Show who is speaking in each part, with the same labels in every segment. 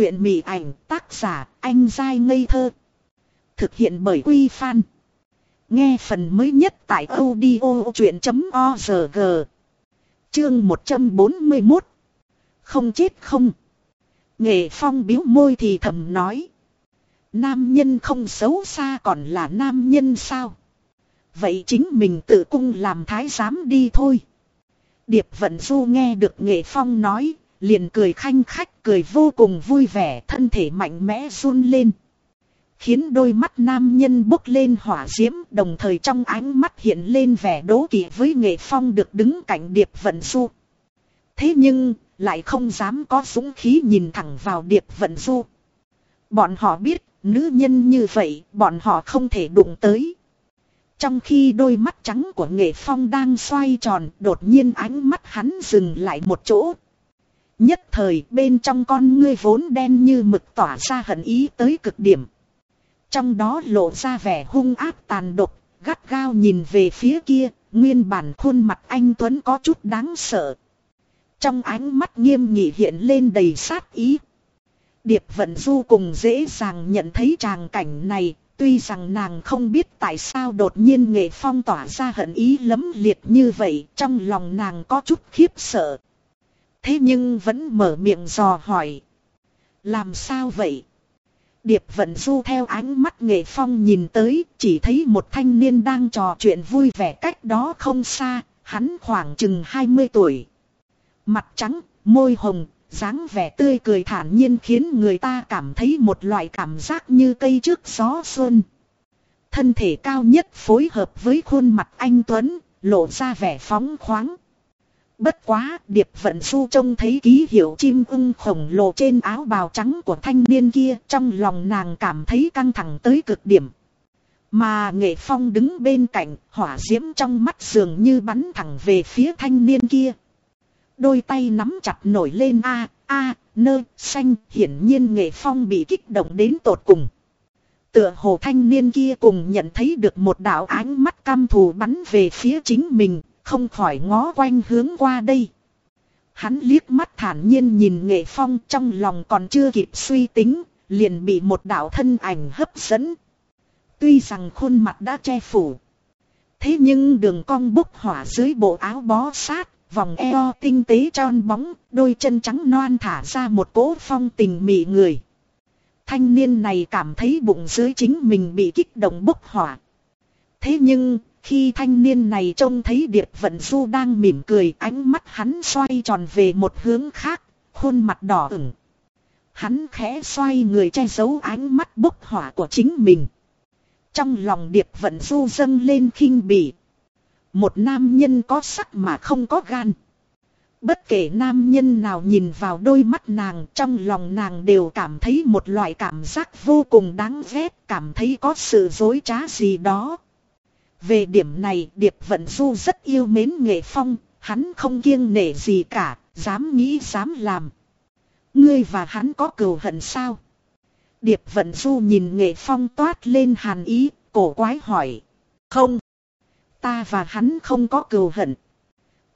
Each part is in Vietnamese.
Speaker 1: truyện mị ảnh tác giả anh dai ngây thơ. Thực hiện bởi Quy Phan. Nghe phần mới nhất tại audio chuyện.org. Chương 141. Không chết không. Nghệ phong biếu môi thì thầm nói. Nam nhân không xấu xa còn là nam nhân sao? Vậy chính mình tự cung làm thái giám đi thôi. Điệp vận du nghe được nghệ phong nói, liền cười khanh khách cười vô cùng vui vẻ thân thể mạnh mẽ run lên. Khiến đôi mắt nam nhân bốc lên hỏa diễm đồng thời trong ánh mắt hiện lên vẻ đố kỵ với nghệ phong được đứng cạnh điệp vận du. Thế nhưng, lại không dám có dũng khí nhìn thẳng vào điệp vận du. Bọn họ biết, nữ nhân như vậy, bọn họ không thể đụng tới. Trong khi đôi mắt trắng của nghệ phong đang xoay tròn, đột nhiên ánh mắt hắn dừng lại một chỗ. Nhất thời bên trong con ngươi vốn đen như mực tỏa ra hận ý tới cực điểm. Trong đó lộ ra vẻ hung ác tàn độc, gắt gao nhìn về phía kia, nguyên bản khuôn mặt anh Tuấn có chút đáng sợ. Trong ánh mắt nghiêm nghị hiện lên đầy sát ý. Điệp vận du cùng dễ dàng nhận thấy tràng cảnh này, tuy rằng nàng không biết tại sao đột nhiên nghệ phong tỏa ra hận ý lấm liệt như vậy, trong lòng nàng có chút khiếp sợ. Thế nhưng vẫn mở miệng dò hỏi. Làm sao vậy? Điệp vận du theo ánh mắt nghệ phong nhìn tới, chỉ thấy một thanh niên đang trò chuyện vui vẻ cách đó không xa, hắn khoảng chừng 20 tuổi. Mặt trắng, môi hồng, dáng vẻ tươi cười thản nhiên khiến người ta cảm thấy một loại cảm giác như cây trước gió xuân. Thân thể cao nhất phối hợp với khuôn mặt anh Tuấn, lộ ra vẻ phóng khoáng. Bất quá, Điệp Vận Du trông thấy ký hiệu chim ưng khổng lồ trên áo bào trắng của thanh niên kia, trong lòng nàng cảm thấy căng thẳng tới cực điểm. Mà Nghệ Phong đứng bên cạnh, hỏa diễm trong mắt dường như bắn thẳng về phía thanh niên kia. Đôi tay nắm chặt nổi lên a a nơ xanh, hiển nhiên Nghệ Phong bị kích động đến tột cùng. Tựa hồ thanh niên kia cùng nhận thấy được một đạo ánh mắt cam thù bắn về phía chính mình, không khỏi ngó quanh hướng qua đây. Hắn liếc mắt thản nhiên nhìn nghệ phong trong lòng còn chưa kịp suy tính, liền bị một đạo thân ảnh hấp dẫn. Tuy rằng khuôn mặt đã che phủ. Thế nhưng đường cong bốc hỏa dưới bộ áo bó sát, vòng eo tinh tế tròn bóng, đôi chân trắng noan thả ra một cỗ phong tình mị người. Thanh niên này cảm thấy bụng dưới chính mình bị kích động bốc hỏa. Thế nhưng, khi thanh niên này trông thấy Điệp Vận Du đang mỉm cười ánh mắt hắn xoay tròn về một hướng khác, khuôn mặt đỏ ửng. Hắn khẽ xoay người che giấu ánh mắt bốc hỏa của chính mình. Trong lòng Điệp Vận Du dâng lên khinh bỉ. Một nam nhân có sắc mà không có gan. Bất kể nam nhân nào nhìn vào đôi mắt nàng trong lòng nàng đều cảm thấy một loại cảm giác vô cùng đáng ghét, cảm thấy có sự dối trá gì đó. Về điểm này Điệp Vận Du rất yêu mến nghệ phong, hắn không kiêng nể gì cả, dám nghĩ dám làm. Ngươi và hắn có cừu hận sao? Điệp Vận Du nhìn nghệ phong toát lên hàn ý, cổ quái hỏi. Không. Ta và hắn không có cừu hận.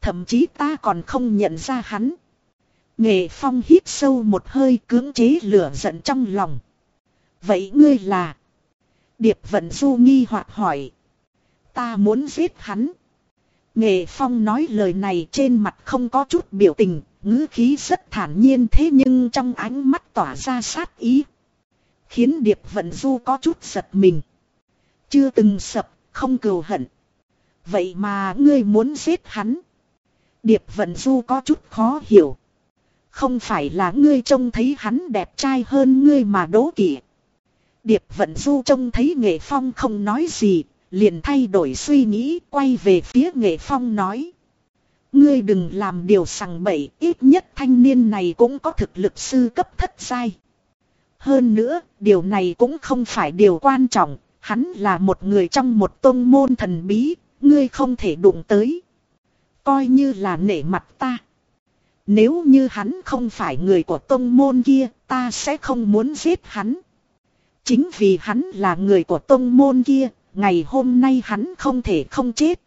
Speaker 1: Thậm chí ta còn không nhận ra hắn. Nghệ phong hít sâu một hơi cưỡng chế lửa giận trong lòng. Vậy ngươi là? Điệp Vận Du nghi hoặc hỏi. Ta muốn giết hắn. Nghệ Phong nói lời này trên mặt không có chút biểu tình, ngữ khí rất thản nhiên thế nhưng trong ánh mắt tỏa ra sát ý. Khiến Điệp Vận Du có chút giật mình. Chưa từng sập, không cừu hận. Vậy mà ngươi muốn giết hắn. Điệp Vận Du có chút khó hiểu. Không phải là ngươi trông thấy hắn đẹp trai hơn ngươi mà đố kỵ. Điệp Vận Du trông thấy Nghệ Phong không nói gì, liền thay đổi suy nghĩ quay về phía nghệ phong nói. Ngươi đừng làm điều sằng bậy, ít nhất thanh niên này cũng có thực lực sư cấp thất giai. Hơn nữa, điều này cũng không phải điều quan trọng, hắn là một người trong một tôn môn thần bí, ngươi không thể đụng tới. Coi như là nể mặt ta. Nếu như hắn không phải người của tôn môn kia, ta sẽ không muốn giết hắn. Chính vì hắn là người của tôn môn kia, ngày hôm nay hắn không thể không chết.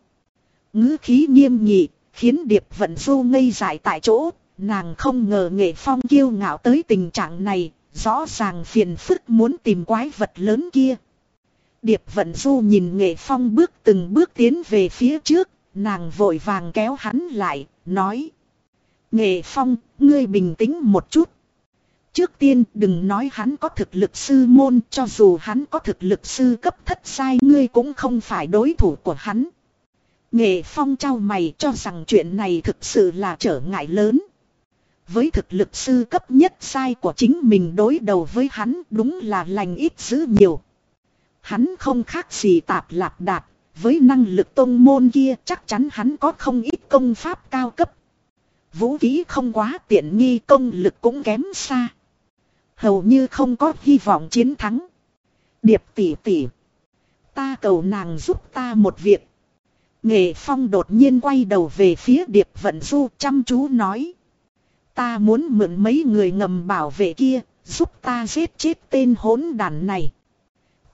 Speaker 1: ngữ khí nghiêm nghị, khiến Điệp Vận Du ngây dại tại chỗ, nàng không ngờ nghệ phong kiêu ngạo tới tình trạng này, rõ ràng phiền phức muốn tìm quái vật lớn kia. Điệp vận du nhìn nghệ phong bước từng bước tiến về phía trước, nàng vội vàng kéo hắn lại, nói. Nghệ phong, ngươi bình tĩnh một chút. Trước tiên đừng nói hắn có thực lực sư môn cho dù hắn có thực lực sư cấp thất sai ngươi cũng không phải đối thủ của hắn. Nghệ phong trao mày cho rằng chuyện này thực sự là trở ngại lớn. Với thực lực sư cấp nhất sai của chính mình đối đầu với hắn đúng là lành ít dữ nhiều. Hắn không khác gì tạp lạp đạt, với năng lực tôn môn kia chắc chắn hắn có không ít công pháp cao cấp. Vũ khí không quá tiện nghi công lực cũng kém xa. Hầu như không có hy vọng chiến thắng. Điệp tỷ tỷ. Ta cầu nàng giúp ta một việc. Nghệ Phong đột nhiên quay đầu về phía Điệp Vận Du chăm chú nói. Ta muốn mượn mấy người ngầm bảo vệ kia, giúp ta giết chết tên hỗn đàn này.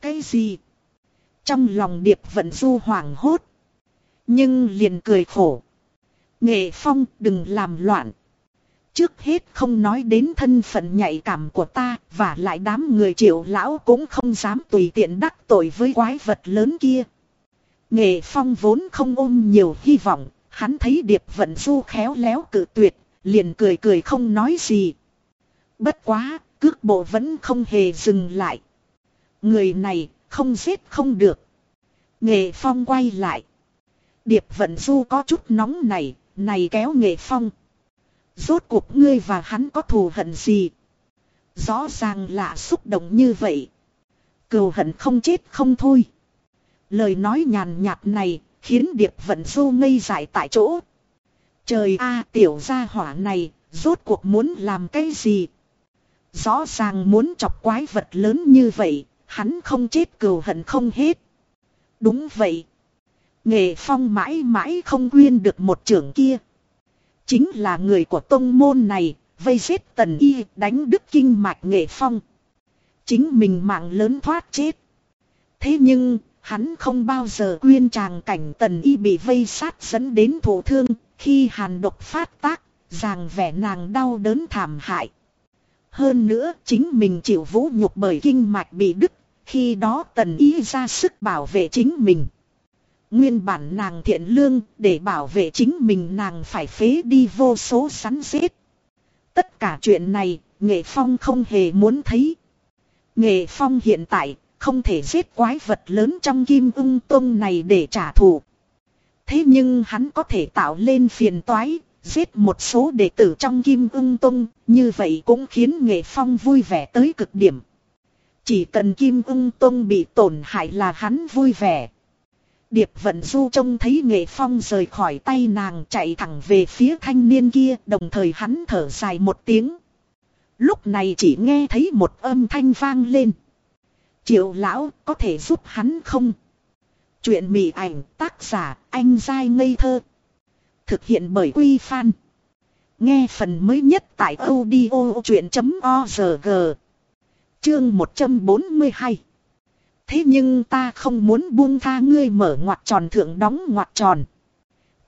Speaker 1: Cái gì? Trong lòng Điệp Vận Du hoảng hốt. Nhưng liền cười khổ. Nghệ Phong đừng làm loạn. Trước hết không nói đến thân phận nhạy cảm của ta và lại đám người triệu lão cũng không dám tùy tiện đắc tội với quái vật lớn kia. Nghệ Phong vốn không ôm nhiều hy vọng, hắn thấy Điệp Vận Du khéo léo cự tuyệt, liền cười cười không nói gì. Bất quá, cước bộ vẫn không hề dừng lại. Người này, không giết không được. Nghệ Phong quay lại. Điệp Vận Du có chút nóng này, này kéo Nghệ Phong. Rốt cuộc ngươi và hắn có thù hận gì? Rõ ràng là xúc động như vậy. Cừu hận không chết không thôi. Lời nói nhàn nhạt này khiến Điệp Vận Du ngây dại tại chỗ. Trời a tiểu gia hỏa này, rốt cuộc muốn làm cái gì? Rõ ràng muốn chọc quái vật lớn như vậy, hắn không chết cừu hận không hết. Đúng vậy. Nghệ phong mãi mãi không quyên được một trưởng kia. Chính là người của tông môn này, vây giết tần y đánh đức kinh mạch nghệ phong. Chính mình mạng lớn thoát chết. Thế nhưng, hắn không bao giờ quyên tràng cảnh tần y bị vây sát dẫn đến thổ thương, khi hàn độc phát tác, ràng vẻ nàng đau đớn thảm hại. Hơn nữa chính mình chịu vũ nhục bởi kinh mạch bị đứt, khi đó tần y ra sức bảo vệ chính mình. Nguyên bản nàng thiện lương, để bảo vệ chính mình nàng phải phế đi vô số sắn xếp. Tất cả chuyện này, Nghệ Phong không hề muốn thấy. Nghệ Phong hiện tại, không thể giết quái vật lớn trong kim ung tông này để trả thù. Thế nhưng hắn có thể tạo lên phiền toái, giết một số đệ tử trong kim ung tông, như vậy cũng khiến Nghệ Phong vui vẻ tới cực điểm. Chỉ cần kim ung tông bị tổn hại là hắn vui vẻ. Điệp vận du trông thấy nghệ phong rời khỏi tay nàng chạy thẳng về phía thanh niên kia, đồng thời hắn thở dài một tiếng. Lúc này chỉ nghe thấy một âm thanh vang lên. Triệu lão, có thể giúp hắn không? Chuyện mị ảnh, tác giả, anh dai ngây thơ. Thực hiện bởi Quy Phan. Nghe phần mới nhất tại audio chuyện.org. Chương 142 Thế nhưng ta không muốn buông tha ngươi mở ngoặt tròn thượng đóng ngoặt tròn.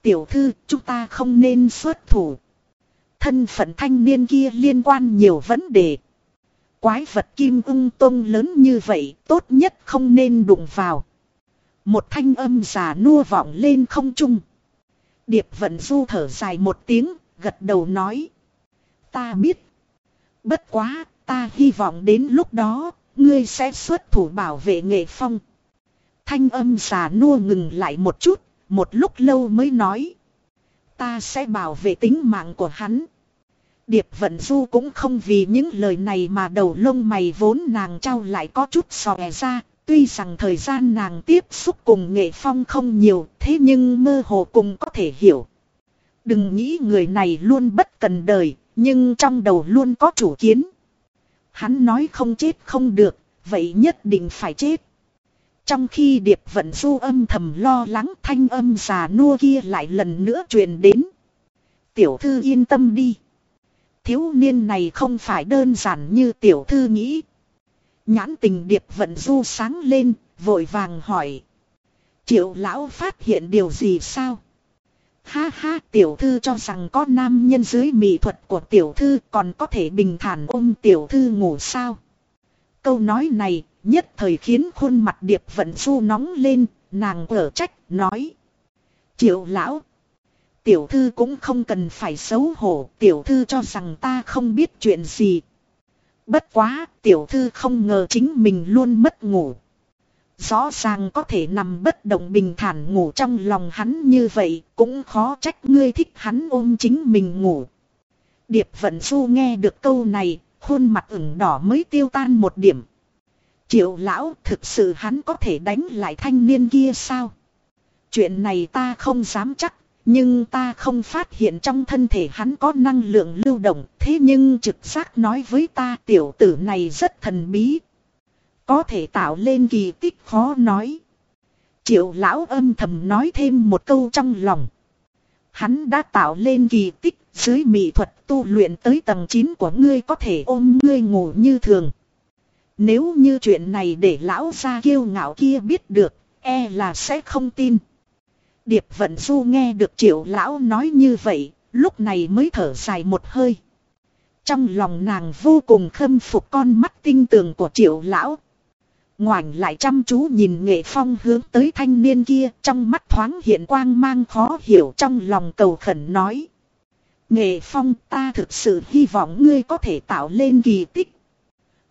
Speaker 1: Tiểu thư, chúng ta không nên xuất thủ. Thân phận thanh niên kia liên quan nhiều vấn đề. Quái vật kim ung tông lớn như vậy, tốt nhất không nên đụng vào. Một thanh âm già nua vọng lên không trung. Điệp vận du thở dài một tiếng, gật đầu nói. Ta biết. Bất quá, ta hy vọng đến lúc đó, ngươi sẽ xuất thủ bảo vệ nghệ phong. Thanh âm xà nua ngừng lại một chút, một lúc lâu mới nói. Ta sẽ bảo vệ tính mạng của hắn. Điệp vận du cũng không vì những lời này mà đầu lông mày vốn nàng trao lại có chút xòe ra. Tuy rằng thời gian nàng tiếp xúc cùng nghệ phong không nhiều thế nhưng mơ hồ cùng có thể hiểu. Đừng nghĩ người này luôn bất cần đời, nhưng trong đầu luôn có chủ kiến. Hắn nói không chết không được, vậy nhất định phải chết. Trong khi điệp vận du âm thầm lo lắng thanh âm già nua kia lại lần nữa truyền đến. Tiểu thư yên tâm đi. Thiếu niên này không phải đơn giản như tiểu thư nghĩ. Nhãn tình điệp vận du sáng lên, vội vàng hỏi. Triệu lão phát hiện điều gì sao? Ha ha tiểu thư cho rằng có nam nhân dưới mỹ thuật của tiểu thư còn có thể bình thản ôm tiểu thư ngủ sao. Câu nói này nhất thời khiến khuôn mặt điệp vận du nóng lên, nàng ở trách, nói. Triệu lão. Tiểu thư cũng không cần phải xấu hổ, tiểu thư cho rằng ta không biết chuyện gì. Bất quá, tiểu thư không ngờ chính mình luôn mất ngủ. Rõ ràng có thể nằm bất động bình thản ngủ trong lòng hắn như vậy, cũng khó trách ngươi thích hắn ôm chính mình ngủ. Điệp vận du nghe được câu này, khuôn mặt ửng đỏ mới tiêu tan một điểm. Triệu lão thực sự hắn có thể đánh lại thanh niên kia sao? Chuyện này ta không dám chắc, nhưng ta không phát hiện trong thân thể hắn có năng lượng lưu động. Thế nhưng trực giác nói với ta tiểu tử này rất thần bí. Có thể tạo lên kỳ tích khó nói. Triệu lão âm thầm nói thêm một câu trong lòng. Hắn đã tạo lên kỳ tích dưới mỹ thuật tu luyện tới tầng 9 của ngươi có thể ôm ngươi ngủ như thường. Nếu như chuyện này để lão gia kiêu ngạo kia biết được, e là sẽ không tin. Điệp vận du nghe được triệu lão nói như vậy, lúc này mới thở dài một hơi. Trong lòng nàng vô cùng khâm phục con mắt tinh tường của triệu lão. Ngoảnh lại chăm chú nhìn nghệ phong hướng tới thanh niên kia trong mắt thoáng hiện quang mang khó hiểu trong lòng cầu khẩn nói. Nghệ phong ta thực sự hy vọng ngươi có thể tạo lên kỳ tích.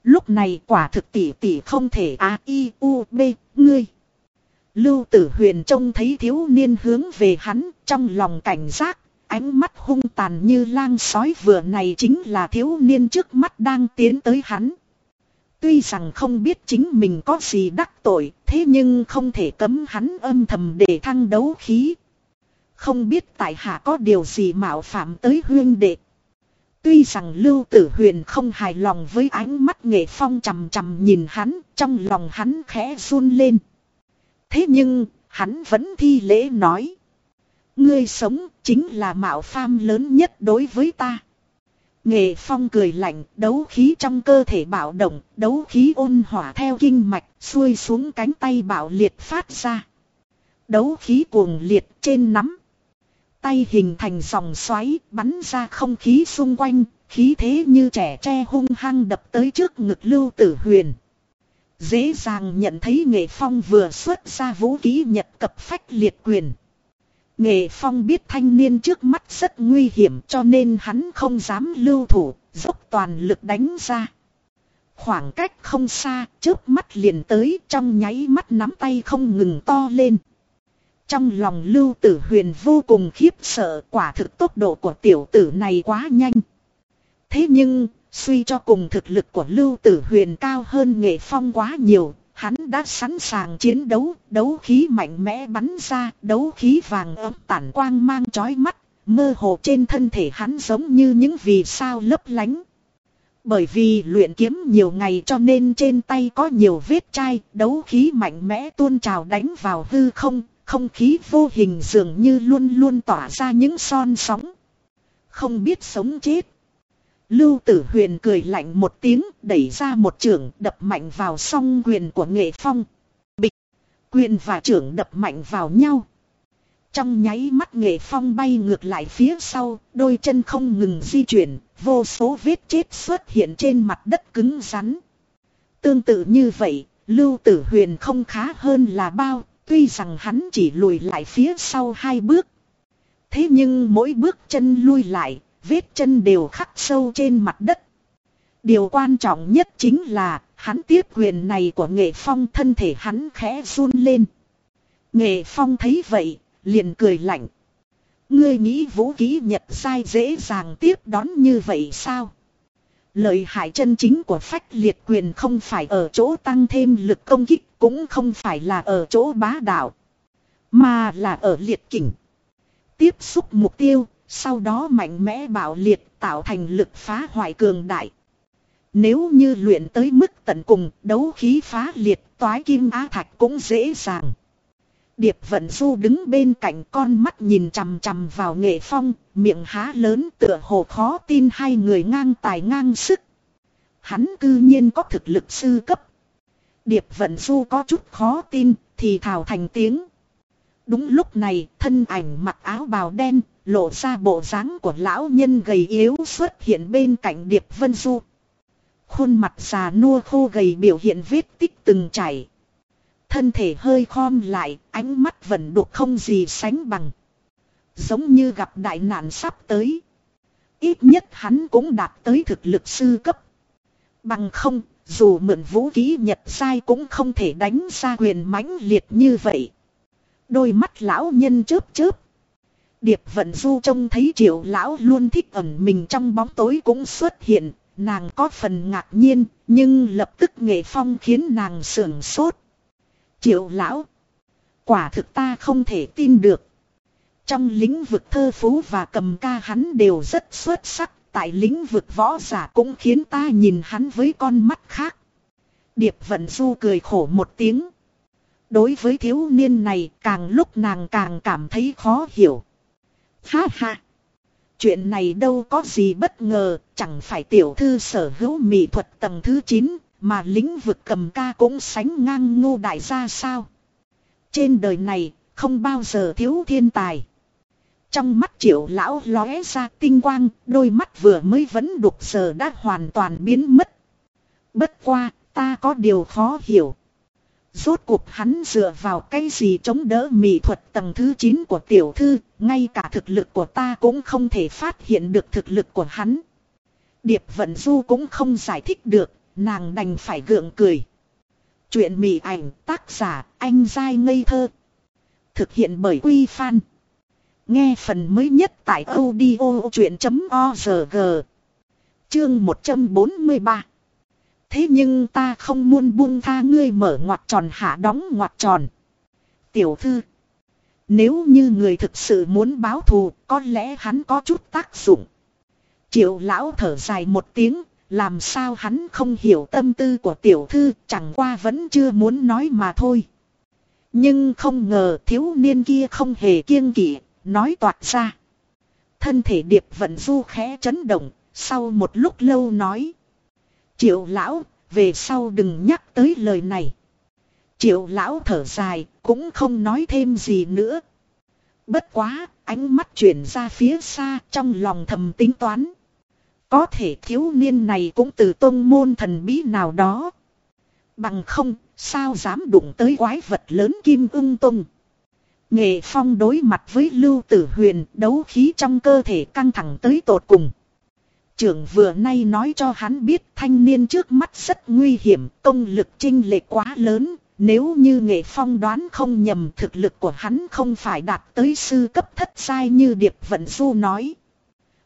Speaker 1: Lúc này quả thực tỷ tỷ không thể a i u b ngươi. Lưu tử huyền trông thấy thiếu niên hướng về hắn trong lòng cảnh giác, ánh mắt hung tàn như lang sói vừa này chính là thiếu niên trước mắt đang tiến tới hắn. Tuy rằng không biết chính mình có gì đắc tội, thế nhưng không thể cấm hắn âm thầm để thăng đấu khí. Không biết tại hạ có điều gì mạo phạm tới huyên đệ. Tuy rằng Lưu Tử Huyền không hài lòng với ánh mắt nghệ phong chầm chầm nhìn hắn, trong lòng hắn khẽ run lên. Thế nhưng, hắn vẫn thi lễ nói. Ngươi sống chính là mạo pham lớn nhất đối với ta. Nghệ phong cười lạnh, đấu khí trong cơ thể bạo động, đấu khí ôn hỏa theo kinh mạch, xuôi xuống cánh tay bạo liệt phát ra. Đấu khí cuồng liệt trên nắm. Tay hình thành dòng xoáy, bắn ra không khí xung quanh, khí thế như trẻ tre hung hăng đập tới trước ngực lưu tử huyền. Dễ dàng nhận thấy nghệ phong vừa xuất ra vũ khí nhật cập phách liệt quyền. Nghệ phong biết thanh niên trước mắt rất nguy hiểm cho nên hắn không dám lưu thủ, dốc toàn lực đánh ra. Khoảng cách không xa, trước mắt liền tới trong nháy mắt nắm tay không ngừng to lên. Trong lòng lưu tử huyền vô cùng khiếp sợ quả thực tốc độ của tiểu tử này quá nhanh. Thế nhưng, suy cho cùng thực lực của lưu tử huyền cao hơn nghệ phong quá nhiều, hắn đã sẵn sàng chiến đấu, đấu khí mạnh mẽ bắn ra, đấu khí vàng ấm tản quang mang chói mắt, mơ hồ trên thân thể hắn giống như những vì sao lấp lánh. Bởi vì luyện kiếm nhiều ngày cho nên trên tay có nhiều vết chai, đấu khí mạnh mẽ tuôn trào đánh vào hư không, không khí vô hình dường như luôn luôn tỏa ra những son sóng. Không biết sống chết. Lưu tử huyền cười lạnh một tiếng đẩy ra một trường đập mạnh vào song quyền của nghệ phong. Bịch. Quyền và trưởng đập mạnh vào nhau. Trong nháy mắt nghệ phong bay ngược lại phía sau, đôi chân không ngừng di chuyển, vô số vết chết xuất hiện trên mặt đất cứng rắn. Tương tự như vậy, Lưu Tử Huyền không khá hơn là bao, tuy rằng hắn chỉ lùi lại phía sau hai bước. Thế nhưng mỗi bước chân lui lại, vết chân đều khắc sâu trên mặt đất. Điều quan trọng nhất chính là, hắn tiếp quyền này của nghệ phong thân thể hắn khẽ run lên. Nghệ phong thấy vậy, liền cười lạnh. Ngươi nghĩ vũ khí nhật sai dễ dàng tiếp đón như vậy sao? Lợi hại chân chính của phách liệt quyền không phải ở chỗ tăng thêm lực công kích, cũng không phải là ở chỗ bá đạo, mà là ở liệt kỉnh. Tiếp xúc mục tiêu, sau đó mạnh mẽ bạo liệt tạo thành lực phá hoại cường đại. Nếu như luyện tới mức tận cùng, đấu khí phá liệt, toái kim á thạch cũng dễ dàng. Điệp vận du đứng bên cạnh con mắt nhìn chằm chằm vào nghệ phong, miệng há lớn tựa hồ khó tin hai người ngang tài ngang sức. Hắn cư nhiên có thực lực sư cấp. Điệp vận du có chút khó tin, thì thào thành tiếng. Đúng lúc này, thân ảnh mặc áo bào đen, lộ ra bộ dáng của lão nhân gầy yếu xuất hiện bên cạnh Điệp Vân Du. Khuôn mặt già nua khô gầy biểu hiện vết tích từng chảy. Thân thể hơi khom lại, ánh mắt vẫn đục không gì sánh bằng. Giống như gặp đại nạn sắp tới. Ít nhất hắn cũng đạt tới thực lực sư cấp. Bằng không, dù mượn vũ khí nhật sai cũng không thể đánh ra quyền mãnh liệt như vậy. Đôi mắt lão nhân chớp chớp. Điệp vận du trông thấy triệu lão luôn thích ẩn mình trong bóng tối cũng xuất hiện. Nàng có phần ngạc nhiên, nhưng lập tức nghệ phong khiến nàng sưởng sốt. Triệu lão. Quả thực ta không thể tin được. Trong lĩnh vực thơ phú và cầm ca hắn đều rất xuất sắc. Tại lĩnh vực võ giả cũng khiến ta nhìn hắn với con mắt khác. Điệp vận du cười khổ một tiếng. Đối với thiếu niên này càng lúc nàng càng cảm thấy khó hiểu. Ha ha. Chuyện này đâu có gì bất ngờ, chẳng phải tiểu thư sở hữu mỹ thuật tầng thứ 9, mà lĩnh vực cầm ca cũng sánh ngang ngô đại gia sao. Trên đời này, không bao giờ thiếu thiên tài. Trong mắt triệu lão lóe ra tinh quang, đôi mắt vừa mới vẫn đục giờ đã hoàn toàn biến mất. Bất qua, ta có điều khó hiểu. Rốt cuộc hắn dựa vào cái gì chống đỡ mỹ thuật tầng thứ 9 của tiểu thư, ngay cả thực lực của ta cũng không thể phát hiện được thực lực của hắn. Điệp Vận Du cũng không giải thích được, nàng đành phải gượng cười. Chuyện mỹ ảnh tác giả anh dai ngây thơ. Thực hiện bởi Quy Phan. Nghe phần mới nhất tại audio chuyện.org. Chương 143 Thế nhưng ta không muốn buông tha ngươi mở ngoặt tròn hạ đóng ngoặt tròn. Tiểu thư. Nếu như người thực sự muốn báo thù, có lẽ hắn có chút tác dụng. Triệu lão thở dài một tiếng, làm sao hắn không hiểu tâm tư của tiểu thư, chẳng qua vẫn chưa muốn nói mà thôi. Nhưng không ngờ thiếu niên kia không hề kiêng kỵ, nói toạc ra. Thân thể điệp vận du khẽ chấn động, sau một lúc lâu nói. Triệu lão, về sau đừng nhắc tới lời này. Triệu lão thở dài, cũng không nói thêm gì nữa. Bất quá, ánh mắt chuyển ra phía xa trong lòng thầm tính toán. Có thể thiếu niên này cũng từ tôn môn thần bí nào đó. Bằng không, sao dám đụng tới quái vật lớn kim ưng tung. Nghệ phong đối mặt với lưu tử huyền đấu khí trong cơ thể căng thẳng tới tột cùng. Trưởng vừa nay nói cho hắn biết thanh niên trước mắt rất nguy hiểm, công lực trinh lệ quá lớn, nếu như nghệ phong đoán không nhầm thực lực của hắn không phải đạt tới sư cấp thất sai như Điệp Vận Du nói.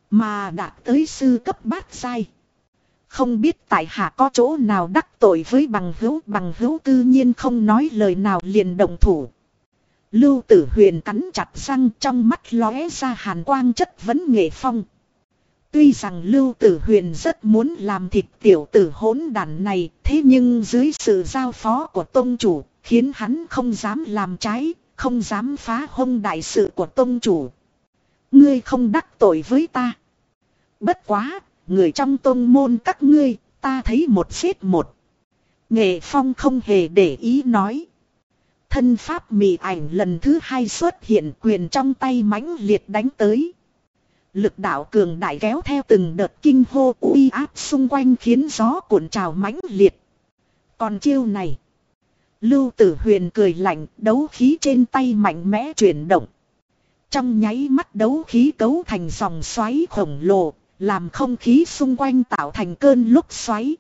Speaker 1: Mà đạt tới sư cấp bát sai. Không biết tại hạ có chỗ nào đắc tội với bằng hữu bằng hữu tự nhiên không nói lời nào liền động thủ. Lưu tử huyền cắn chặt răng trong mắt lóe ra hàn quang chất vấn nghệ phong. Tuy rằng Lưu Tử Huyền rất muốn làm thịt tiểu tử hỗn đàn này, thế nhưng dưới sự giao phó của tông chủ, khiến hắn không dám làm trái, không dám phá hông đại sự của tông chủ. Ngươi không đắc tội với ta. Bất quá, người trong tông môn các ngươi, ta thấy một xếp một. Nghệ Phong không hề để ý nói. Thân pháp mị ảnh lần thứ hai xuất hiện quyền trong tay mãnh liệt đánh tới. Lực đạo cường đại kéo theo từng đợt kinh hô uy áp xung quanh khiến gió cuộn trào mãnh liệt. Còn chiêu này. Lưu tử huyền cười lạnh đấu khí trên tay mạnh mẽ chuyển động. Trong nháy mắt đấu khí cấu thành dòng xoáy khổng lồ, làm không khí xung quanh tạo thành cơn lúc xoáy.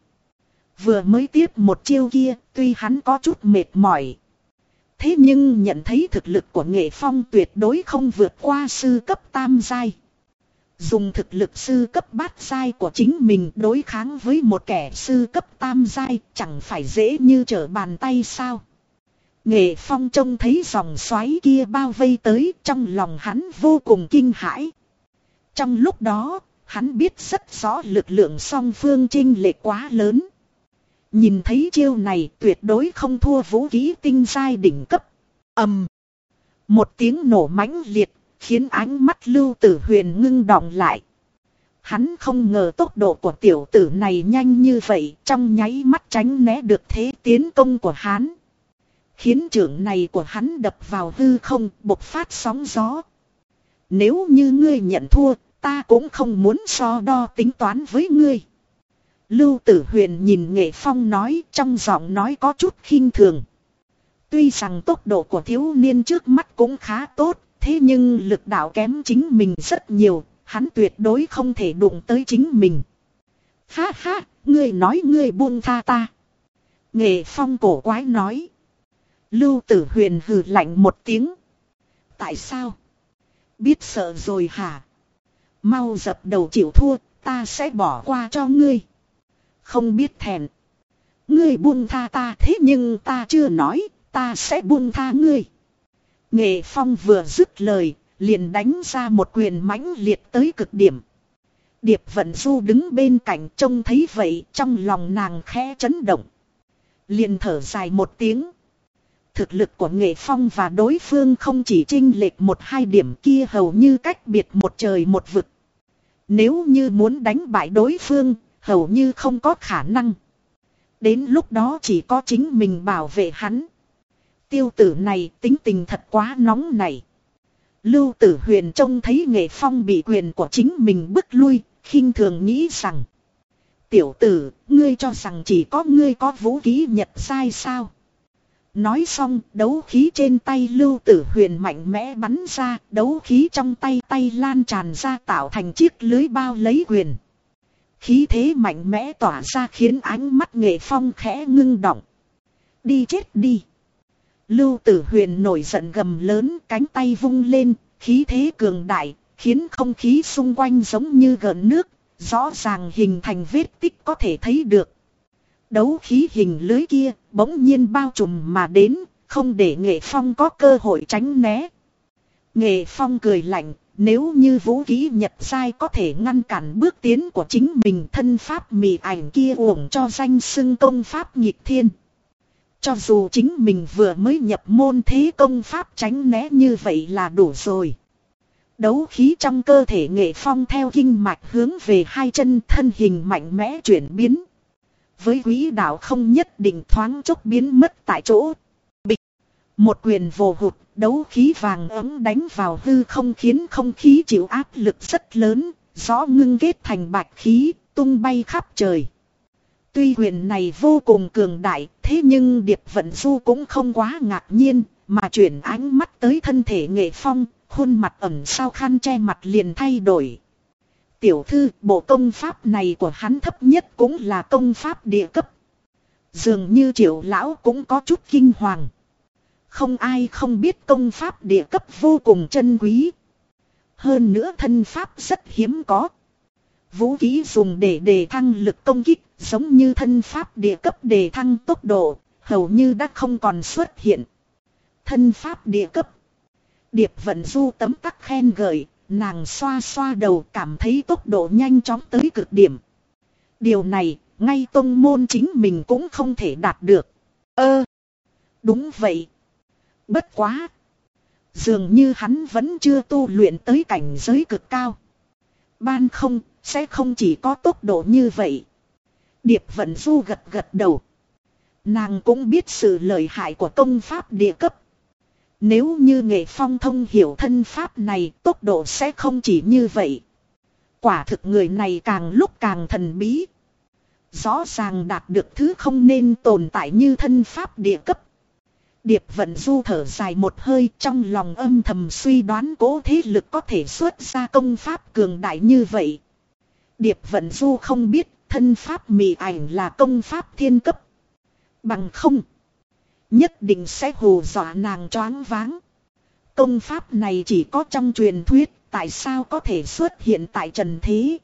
Speaker 1: Vừa mới tiếp một chiêu kia, tuy hắn có chút mệt mỏi. Thế nhưng nhận thấy thực lực của nghệ phong tuyệt đối không vượt qua sư cấp tam giai. Dùng thực lực sư cấp bát giai của chính mình đối kháng với một kẻ sư cấp tam giai chẳng phải dễ như trở bàn tay sao. Nghệ phong trông thấy dòng xoáy kia bao vây tới trong lòng hắn vô cùng kinh hãi. Trong lúc đó, hắn biết rất rõ lực lượng song phương trinh lệ quá lớn. Nhìn thấy chiêu này tuyệt đối không thua vũ khí tinh giai đỉnh cấp. ầm Một tiếng nổ mãnh liệt Khiến ánh mắt lưu tử huyền ngưng đọng lại. Hắn không ngờ tốc độ của tiểu tử này nhanh như vậy trong nháy mắt tránh né được thế tiến công của hắn. Khiến trưởng này của hắn đập vào hư không bộc phát sóng gió. Nếu như ngươi nhận thua, ta cũng không muốn so đo tính toán với ngươi. Lưu Tử Huyền nhìn Nghệ Phong nói trong giọng nói có chút khinh thường. Tuy rằng tốc độ của thiếu niên trước mắt cũng khá tốt, thế nhưng lực đạo kém chính mình rất nhiều, hắn tuyệt đối không thể đụng tới chính mình. Ha ha, ngươi nói ngươi buông tha ta. Nghệ Phong cổ quái nói. Lưu Tử Huyền hừ lạnh một tiếng. Tại sao? Biết sợ rồi hả? Mau dập đầu chịu thua, ta sẽ bỏ qua cho ngươi. Không biết thèn. Ngươi buông tha ta thế nhưng ta chưa nói, ta sẽ buông tha ngươi. Nghệ Phong vừa dứt lời, liền đánh ra một quyền mãnh liệt tới cực điểm. Điệp Vận Du đứng bên cạnh trông thấy vậy trong lòng nàng khẽ chấn động. Liền thở dài một tiếng. Thực lực của Nghệ Phong và đối phương không chỉ chênh lệch một hai điểm kia hầu như cách biệt một trời một vực. Nếu như muốn đánh bại đối phương, hầu như không có khả năng. Đến lúc đó chỉ có chính mình bảo vệ hắn. Tiêu tử này tính tình thật quá nóng này. Lưu tử huyền trông thấy nghệ phong bị quyền của chính mình bức lui, khinh thường nghĩ rằng. Tiểu tử, ngươi cho rằng chỉ có ngươi có vũ khí nhật sai sao? Nói xong, đấu khí trên tay lưu tử huyền mạnh mẽ bắn ra, đấu khí trong tay tay lan tràn ra tạo thành chiếc lưới bao lấy quyền. Khí thế mạnh mẽ tỏa ra khiến ánh mắt nghệ phong khẽ ngưng động. Đi chết đi. Lưu tử huyền nổi giận gầm lớn cánh tay vung lên, khí thế cường đại, khiến không khí xung quanh giống như gợn nước, rõ ràng hình thành vết tích có thể thấy được. Đấu khí hình lưới kia bỗng nhiên bao trùm mà đến, không để nghệ phong có cơ hội tránh né. Nghệ phong cười lạnh, nếu như vũ khí nhật sai có thể ngăn cản bước tiến của chính mình thân pháp mì ảnh kia uổng cho danh xưng công pháp nhịp thiên. Cho dù chính mình vừa mới nhập môn thế công pháp tránh né như vậy là đủ rồi. Đấu khí trong cơ thể nghệ phong theo kinh mạch hướng về hai chân thân hình mạnh mẽ chuyển biến. Với quý đạo không nhất định thoáng chốc biến mất tại chỗ. Bịch. Một quyền vồ hụt, đấu khí vàng ấm đánh vào hư không khiến không khí chịu áp lực rất lớn, gió ngưng kết thành bạch khí, tung bay khắp trời. Tuy quyền này vô cùng cường đại, thế nhưng Điệp Vận Du cũng không quá ngạc nhiên, mà chuyển ánh mắt tới thân thể nghệ phong, khuôn mặt ẩn sau khăn che mặt liền thay đổi. Tiểu thư, bộ công pháp này của hắn thấp nhất cũng là công pháp địa cấp. Dường như triệu lão cũng có chút kinh hoàng. Không ai không biết công pháp địa cấp vô cùng chân quý. Hơn nữa thân pháp rất hiếm có. Vũ khí dùng để đề thăng lực công kích, giống như thân pháp địa cấp đề thăng tốc độ, hầu như đã không còn xuất hiện. Thân pháp địa cấp. Điệp vận du tấm tắc khen gợi, nàng xoa xoa đầu cảm thấy tốc độ nhanh chóng tới cực điểm. Điều này, ngay tông môn chính mình cũng không thể đạt được. Ơ! đúng vậy. Bất quá! Dường như hắn vẫn chưa tu luyện tới cảnh giới cực cao. Ban không, sẽ không chỉ có tốc độ như vậy. Điệp vận du gật gật đầu. Nàng cũng biết sự lợi hại của công pháp địa cấp. Nếu như nghệ phong thông hiểu thân pháp này, tốc độ sẽ không chỉ như vậy. Quả thực người này càng lúc càng thần bí. Rõ ràng đạt được thứ không nên tồn tại như thân pháp địa cấp. Điệp vận du thở dài một hơi, trong lòng âm thầm suy đoán cố thế lực có thể xuất ra công pháp cường đại như vậy. Điệp vận du không biết thân pháp mị ảnh là công pháp thiên cấp. Bằng không. Nhất định sẽ hù dọa nàng choáng váng. Công pháp này chỉ có trong truyền thuyết, tại sao có thể xuất hiện tại trần thế?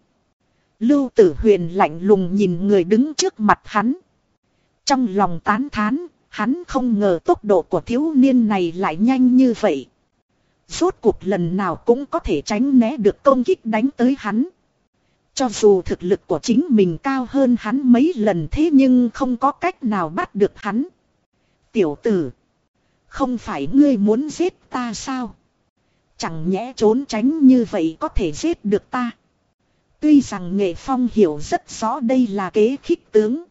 Speaker 1: Lưu tử huyền lạnh lùng nhìn người đứng trước mặt hắn. Trong lòng tán thán, hắn không ngờ tốc độ của thiếu niên này lại nhanh như vậy. Rốt cuộc lần nào cũng có thể tránh né được công kích đánh tới hắn. Cho dù thực lực của chính mình cao hơn hắn mấy lần thế nhưng không có cách nào bắt được hắn tiểu tử. Không phải ngươi muốn giết ta sao? Chẳng nhẽ trốn tránh như vậy có thể giết được ta. Tuy rằng nghệ phong hiểu rất rõ đây là kế khích tướng.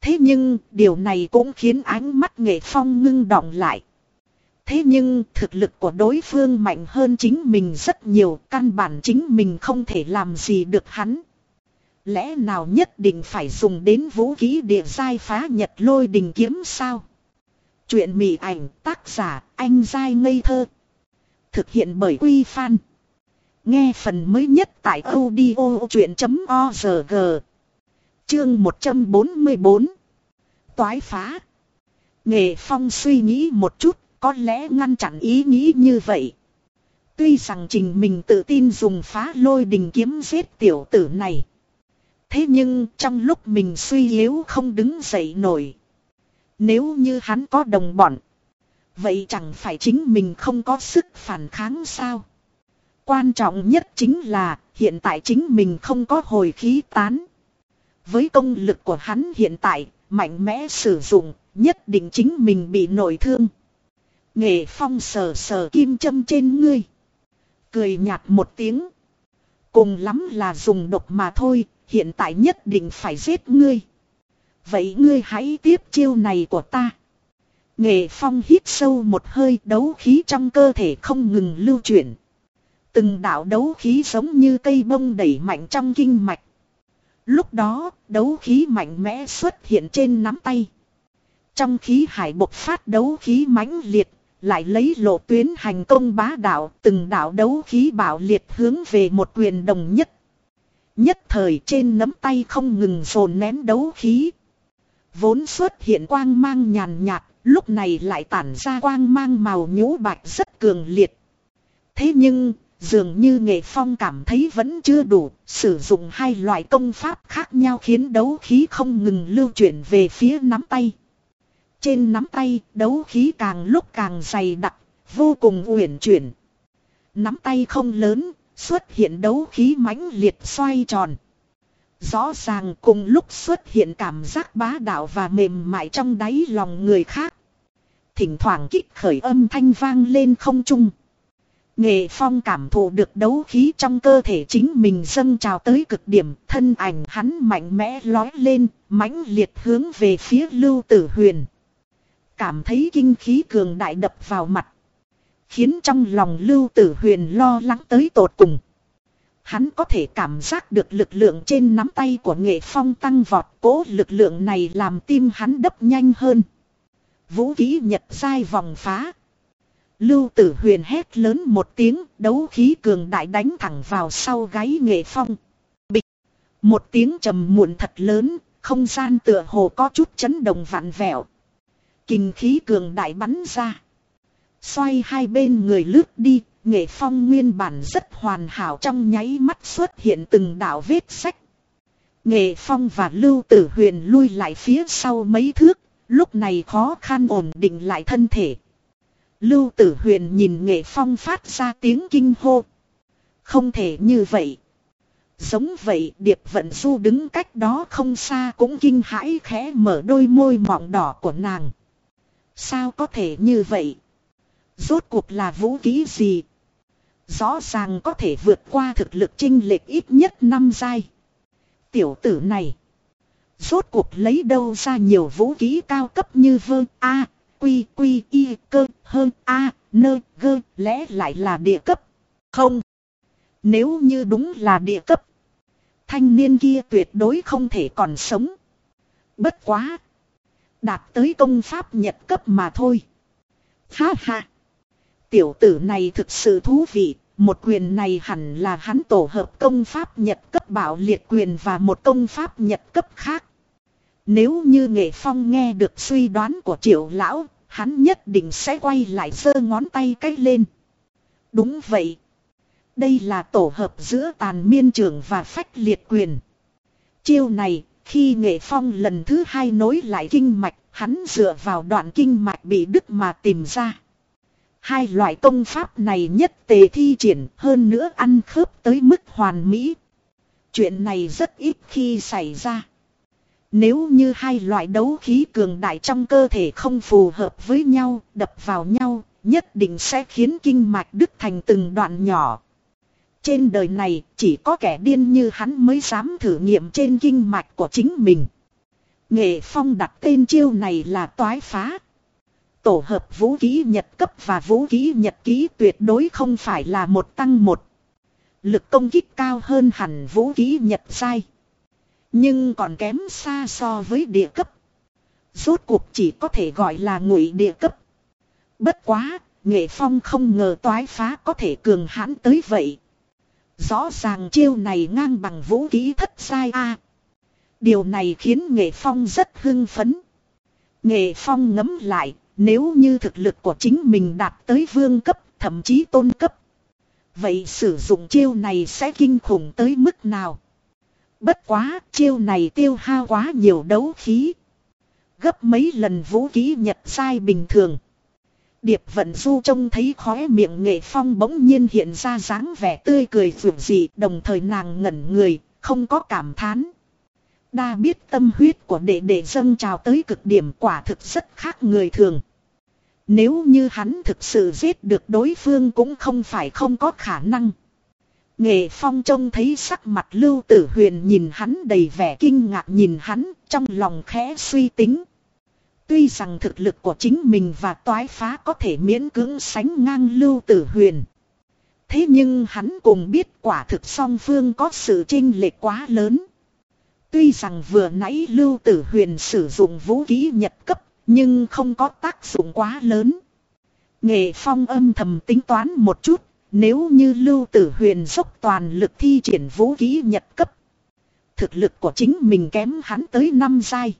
Speaker 1: Thế nhưng điều này cũng khiến ánh mắt nghệ phong ngưng động lại. Thế nhưng thực lực của đối phương mạnh hơn chính mình rất nhiều, căn bản chính mình không thể làm gì được hắn. Lẽ nào nhất định phải dùng đến vũ khí địa giai phá nhật lôi đình kiếm sao? Chuyện mị ảnh tác giả anh giai ngây thơ. Thực hiện bởi Quy Phan. Nghe phần mới nhất tại audio chuyện.org. Chương 144. Toái phá. Nghệ Phong suy nghĩ một chút, có lẽ ngăn chặn ý nghĩ như vậy. Tuy rằng trình mình tự tin dùng phá lôi đình kiếm giết tiểu tử này. Thế nhưng trong lúc mình suy yếu không đứng dậy nổi. Nếu như hắn có đồng bọn. Vậy chẳng phải chính mình không có sức phản kháng sao? Quan trọng nhất chính là hiện tại chính mình không có hồi khí tán. Với công lực của hắn hiện tại, mạnh mẽ sử dụng, nhất định chính mình bị nội thương. Nghệ phong sờ sờ kim châm trên ngươi. Cười nhạt một tiếng. Cùng lắm là dùng độc mà thôi, hiện tại nhất định phải giết ngươi. Vậy ngươi hãy tiếp chiêu này của ta. Nghệ phong hít sâu một hơi đấu khí trong cơ thể không ngừng lưu chuyển. Từng đạo đấu khí giống như cây bông đẩy mạnh trong kinh mạch. Lúc đó, đấu khí mạnh mẽ xuất hiện trên nắm tay. Trong khí hải bộc phát đấu khí mãnh liệt, lại lấy lộ tuyến hành công bá đạo, từng đạo đấu khí bảo liệt hướng về một quyền đồng nhất. Nhất thời trên nắm tay không ngừng dồn nén đấu khí. Vốn xuất hiện quang mang nhàn nhạt, lúc này lại tản ra quang mang màu nhũ bạch rất cường liệt. Thế nhưng, Dường như nghệ phong cảm thấy vẫn chưa đủ, sử dụng hai loại công pháp khác nhau khiến đấu khí không ngừng lưu chuyển về phía nắm tay. Trên nắm tay, đấu khí càng lúc càng dày đặc, vô cùng uyển chuyển. Nắm tay không lớn, xuất hiện đấu khí mãnh liệt xoay tròn. Rõ ràng cùng lúc xuất hiện cảm giác bá đạo và mềm mại trong đáy lòng người khác. Thỉnh thoảng kích khởi âm thanh vang lên không trung. Nghệ Phong cảm thụ được đấu khí trong cơ thể chính mình dâng trào tới cực điểm, thân ảnh hắn mạnh mẽ lói lên, mãnh liệt hướng về phía Lưu Tử Huyền. Cảm thấy kinh khí cường đại đập vào mặt. Khiến trong lòng Lưu Tử Huyền lo lắng tới tột cùng. Hắn có thể cảm giác được lực lượng trên nắm tay của Nghệ Phong tăng vọt, cố lực lượng này làm tim hắn đập nhanh hơn. Vũ khí nhật sai vòng phá. Lưu tử huyền hét lớn một tiếng, đấu khí cường đại đánh thẳng vào sau gáy nghệ phong. Bịch. Một tiếng trầm muộn thật lớn, không gian tựa hồ có chút chấn động vặn vẹo. Kinh khí cường đại bắn ra. Xoay hai bên người lướt đi, nghệ phong nguyên bản rất hoàn hảo trong nháy mắt xuất hiện từng đạo vết sách. Nghệ phong và lưu tử huyền lui lại phía sau mấy thước, lúc này khó khăn ổn định lại thân thể. Lưu tử huyền nhìn nghệ phong phát ra tiếng kinh hô. Không thể như vậy. Giống vậy điệp vận du đứng cách đó không xa cũng kinh hãi khẽ mở đôi môi mọng đỏ của nàng. Sao có thể như vậy? Rốt cuộc là vũ khí gì? Rõ ràng có thể vượt qua thực lực trinh lệch ít nhất năm giai. Tiểu tử này. Rốt cuộc lấy đâu ra nhiều vũ khí cao cấp như vơ A, quy quy y cơ hơn a nơ gơ lẽ lại là địa cấp. Không. Nếu như đúng là địa cấp. Thanh niên kia tuyệt đối không thể còn sống. Bất quá. Đạt tới công pháp nhật cấp mà thôi. Ha ha. Tiểu tử này thực sự thú vị. Một quyền này hẳn là hắn tổ hợp công pháp nhật cấp bảo liệt quyền và một công pháp nhật cấp khác. Nếu như nghệ phong nghe được suy đoán của triệu lão, hắn nhất định sẽ quay lại giơ ngón tay cách lên. Đúng vậy. Đây là tổ hợp giữa tàn miên trưởng và phách liệt quyền. Chiêu này, khi nghệ phong lần thứ hai nối lại kinh mạch, hắn dựa vào đoạn kinh mạch bị đứt mà tìm ra. Hai loại công pháp này nhất tề thi triển hơn nữa ăn khớp tới mức hoàn mỹ. Chuyện này rất ít khi xảy ra. Nếu như hai loại đấu khí cường đại trong cơ thể không phù hợp với nhau, đập vào nhau, nhất định sẽ khiến kinh mạch đứt thành từng đoạn nhỏ. Trên đời này chỉ có kẻ điên như hắn mới dám thử nghiệm trên kinh mạch của chính mình. Nghệ Phong đặt tên chiêu này là toái phá. Tổ hợp vũ khí nhật cấp và vũ khí nhật ký tuyệt đối không phải là một tăng một. Lực công kích cao hơn hẳn vũ khí nhật sai. Nhưng còn kém xa so với địa cấp. Rốt cuộc chỉ có thể gọi là ngụy địa cấp. Bất quá, Nghệ Phong không ngờ toái phá có thể cường hãn tới vậy. Rõ ràng chiêu này ngang bằng vũ khí thất sai A. Điều này khiến Nghệ Phong rất hưng phấn. Nghệ Phong ngấm lại, nếu như thực lực của chính mình đạt tới vương cấp, thậm chí tôn cấp. Vậy sử dụng chiêu này sẽ kinh khủng tới mức nào? Bất quá, chiêu này tiêu hao quá nhiều đấu khí. Gấp mấy lần vũ khí nhật sai bình thường. Điệp vận du trông thấy khóe miệng nghệ phong bỗng nhiên hiện ra dáng vẻ tươi cười vượt dị đồng thời nàng ngẩn người, không có cảm thán. Đa biết tâm huyết của đệ đệ dâng trào tới cực điểm quả thực rất khác người thường. Nếu như hắn thực sự giết được đối phương cũng không phải không có khả năng. Nghệ Phong trông thấy sắc mặt Lưu Tử Huyền nhìn hắn đầy vẻ kinh ngạc nhìn hắn trong lòng khẽ suy tính. Tuy rằng thực lực của chính mình và toái phá có thể miễn cưỡng sánh ngang Lưu Tử Huyền. Thế nhưng hắn cùng biết quả thực song phương có sự chênh lệch quá lớn. Tuy rằng vừa nãy Lưu Tử Huyền sử dụng vũ khí nhật cấp nhưng không có tác dụng quá lớn. Nghệ Phong âm thầm tính toán một chút, nếu như Lưu Tử Huyền dốc toàn lực thi triển vũ khí nhật cấp. Thực lực của chính mình kém hắn tới năm giai.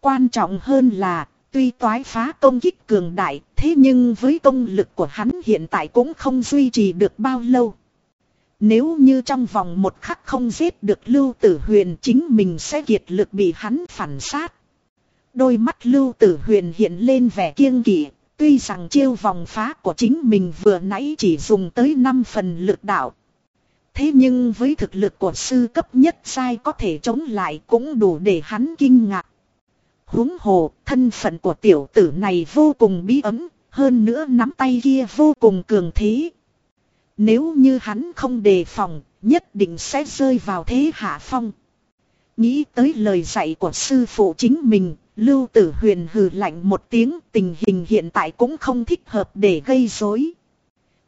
Speaker 1: Quan trọng hơn là, tuy toái phá công kích cường đại, thế nhưng với công lực của hắn hiện tại cũng không duy trì được bao lâu. Nếu như trong vòng một khắc không giết được Lưu Tử Huyền chính mình sẽ kiệt lực bị hắn phản sát. Đôi mắt Lưu Tử Huyền hiện lên vẻ kiêng kỵ, tuy rằng chiêu vòng phá của chính mình vừa nãy chỉ dùng tới 5 phần lực đạo. Thế nhưng với thực lực của sư cấp nhất sai có thể chống lại cũng đủ để hắn kinh ngạc huống hồ, thân phận của tiểu tử này vô cùng bí ấm, hơn nữa nắm tay kia vô cùng cường thế. Nếu như hắn không đề phòng, nhất định sẽ rơi vào thế hạ phong. Nghĩ tới lời dạy của sư phụ chính mình, Lưu Tử Huyền hừ lạnh một tiếng tình hình hiện tại cũng không thích hợp để gây rối.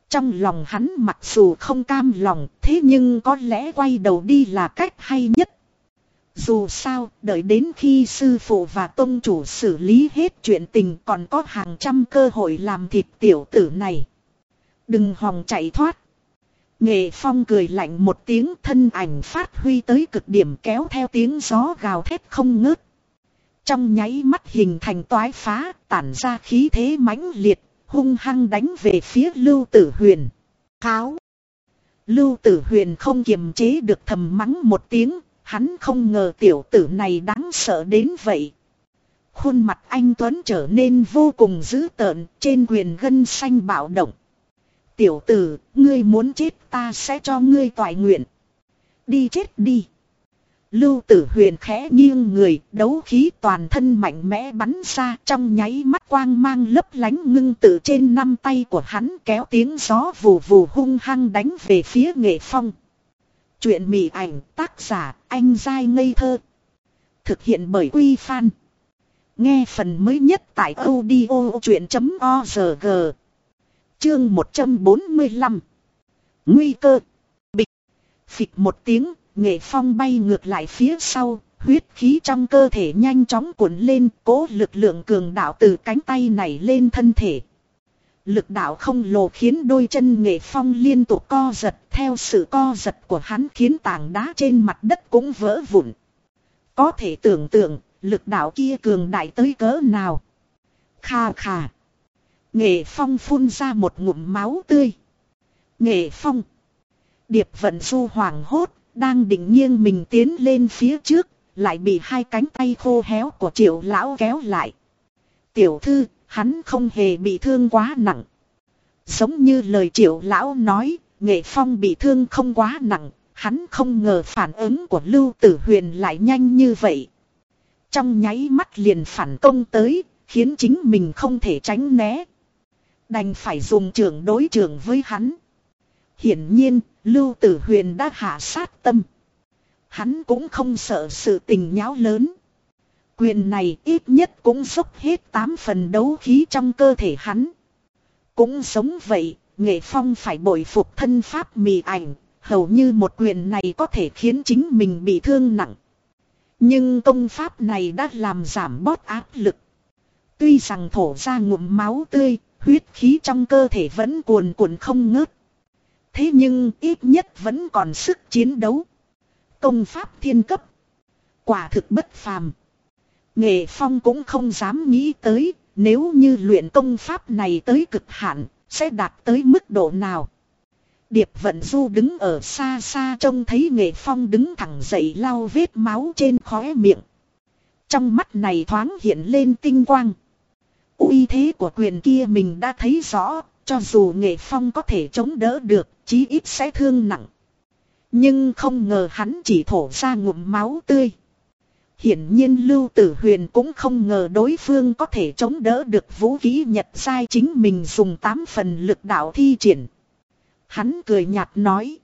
Speaker 1: Trong lòng hắn mặc dù không cam lòng thế nhưng có lẽ quay đầu đi là cách hay nhất. Dù sao, đợi đến khi sư phụ và tôn chủ xử lý hết chuyện tình còn có hàng trăm cơ hội làm thịt tiểu tử này. Đừng hòng chạy thoát. Nghệ Phong cười lạnh một tiếng thân ảnh phát huy tới cực điểm kéo theo tiếng gió gào thét không ngớt. Trong nháy mắt hình thành toái phá, tản ra khí thế mãnh liệt, hung hăng đánh về phía Lưu Tử Huyền. Kháo! Lưu Tử Huyền không kiềm chế được thầm mắng một tiếng, hắn không ngờ tiểu tử này đáng sợ đến vậy. Khuôn mặt anh Tuấn trở nên vô cùng dữ tợn, trên quyền gân xanh bạo động. Tiểu tử, ngươi muốn chết ta sẽ cho ngươi toại nguyện. Đi chết đi. Lưu tử huyền khẽ nghiêng người, đấu khí toàn thân mạnh mẽ bắn ra trong nháy mắt quang mang lấp lánh ngưng tự trên năm tay của hắn kéo tiếng gió vù vù hung hăng đánh về phía nghệ phong. Chuyện mị ảnh tác giả anh dai ngây thơ. Thực hiện bởi Quy Phan. Nghe phần mới nhất tại audio chuyện.org. Chương 145. Nguy cơ. Bịch. Phịch một tiếng Nghệ phong bay ngược lại phía sau, huyết khí trong cơ thể nhanh chóng cuộn lên, cố lực lượng cường đạo từ cánh tay này lên thân thể. Lực đạo không lồ khiến đôi chân nghệ phong liên tục co giật, theo sự co giật của hắn khiến tảng đá trên mặt đất cũng vỡ vụn. Có thể tưởng tượng, lực đạo kia cường đại tới cỡ nào. Kha kha. Nghệ phong phun ra một ngụm máu tươi. Nghệ phong. Điệp vận du hoàng hốt, đang định nghiêng mình tiến lên phía trước, lại bị hai cánh tay khô héo của triệu lão kéo lại. Tiểu thư, hắn không hề bị thương quá nặng. Giống như lời triệu lão nói, nghệ phong bị thương không quá nặng, hắn không ngờ phản ứng của lưu tử huyền lại nhanh như vậy. Trong nháy mắt liền phản công tới, khiến chính mình không thể tránh né. Đành phải dùng trường đối trường với hắn. Hiển nhiên, Lưu Tử Huyền đã hạ sát tâm. Hắn cũng không sợ sự tình nháo lớn. Quyền này ít nhất cũng sốc hết 8 phần đấu khí trong cơ thể hắn. Cũng giống vậy, nghệ phong phải bội phục thân pháp mì ảnh, hầu như một quyền này có thể khiến chính mình bị thương nặng. Nhưng công pháp này đã làm giảm bót áp lực. Tuy rằng thổ ra ngụm máu tươi, huyết khí trong cơ thể vẫn cuồn cuộn không ngớt. Thế nhưng ít nhất vẫn còn sức chiến đấu. Công pháp thiên cấp. Quả thực bất phàm. Nghệ Phong cũng không dám nghĩ tới, nếu như luyện công pháp này tới cực hạn, sẽ đạt tới mức độ nào. Điệp Vận Du đứng ở xa xa trông thấy Nghệ Phong đứng thẳng dậy lau vết máu trên khóe miệng. Trong mắt này thoáng hiện lên tinh quang. uy thế của quyền kia mình đã thấy rõ, cho dù Nghệ Phong có thể chống đỡ được, chí ít sẽ thương nặng. Nhưng không ngờ hắn chỉ thổ ra ngụm máu tươi. Hiển nhiên Lưu Tử Huyền cũng không ngờ đối phương có thể chống đỡ được vũ khí nhật sai chính mình dùng 8 phần lực đạo thi triển. Hắn cười nhạt nói.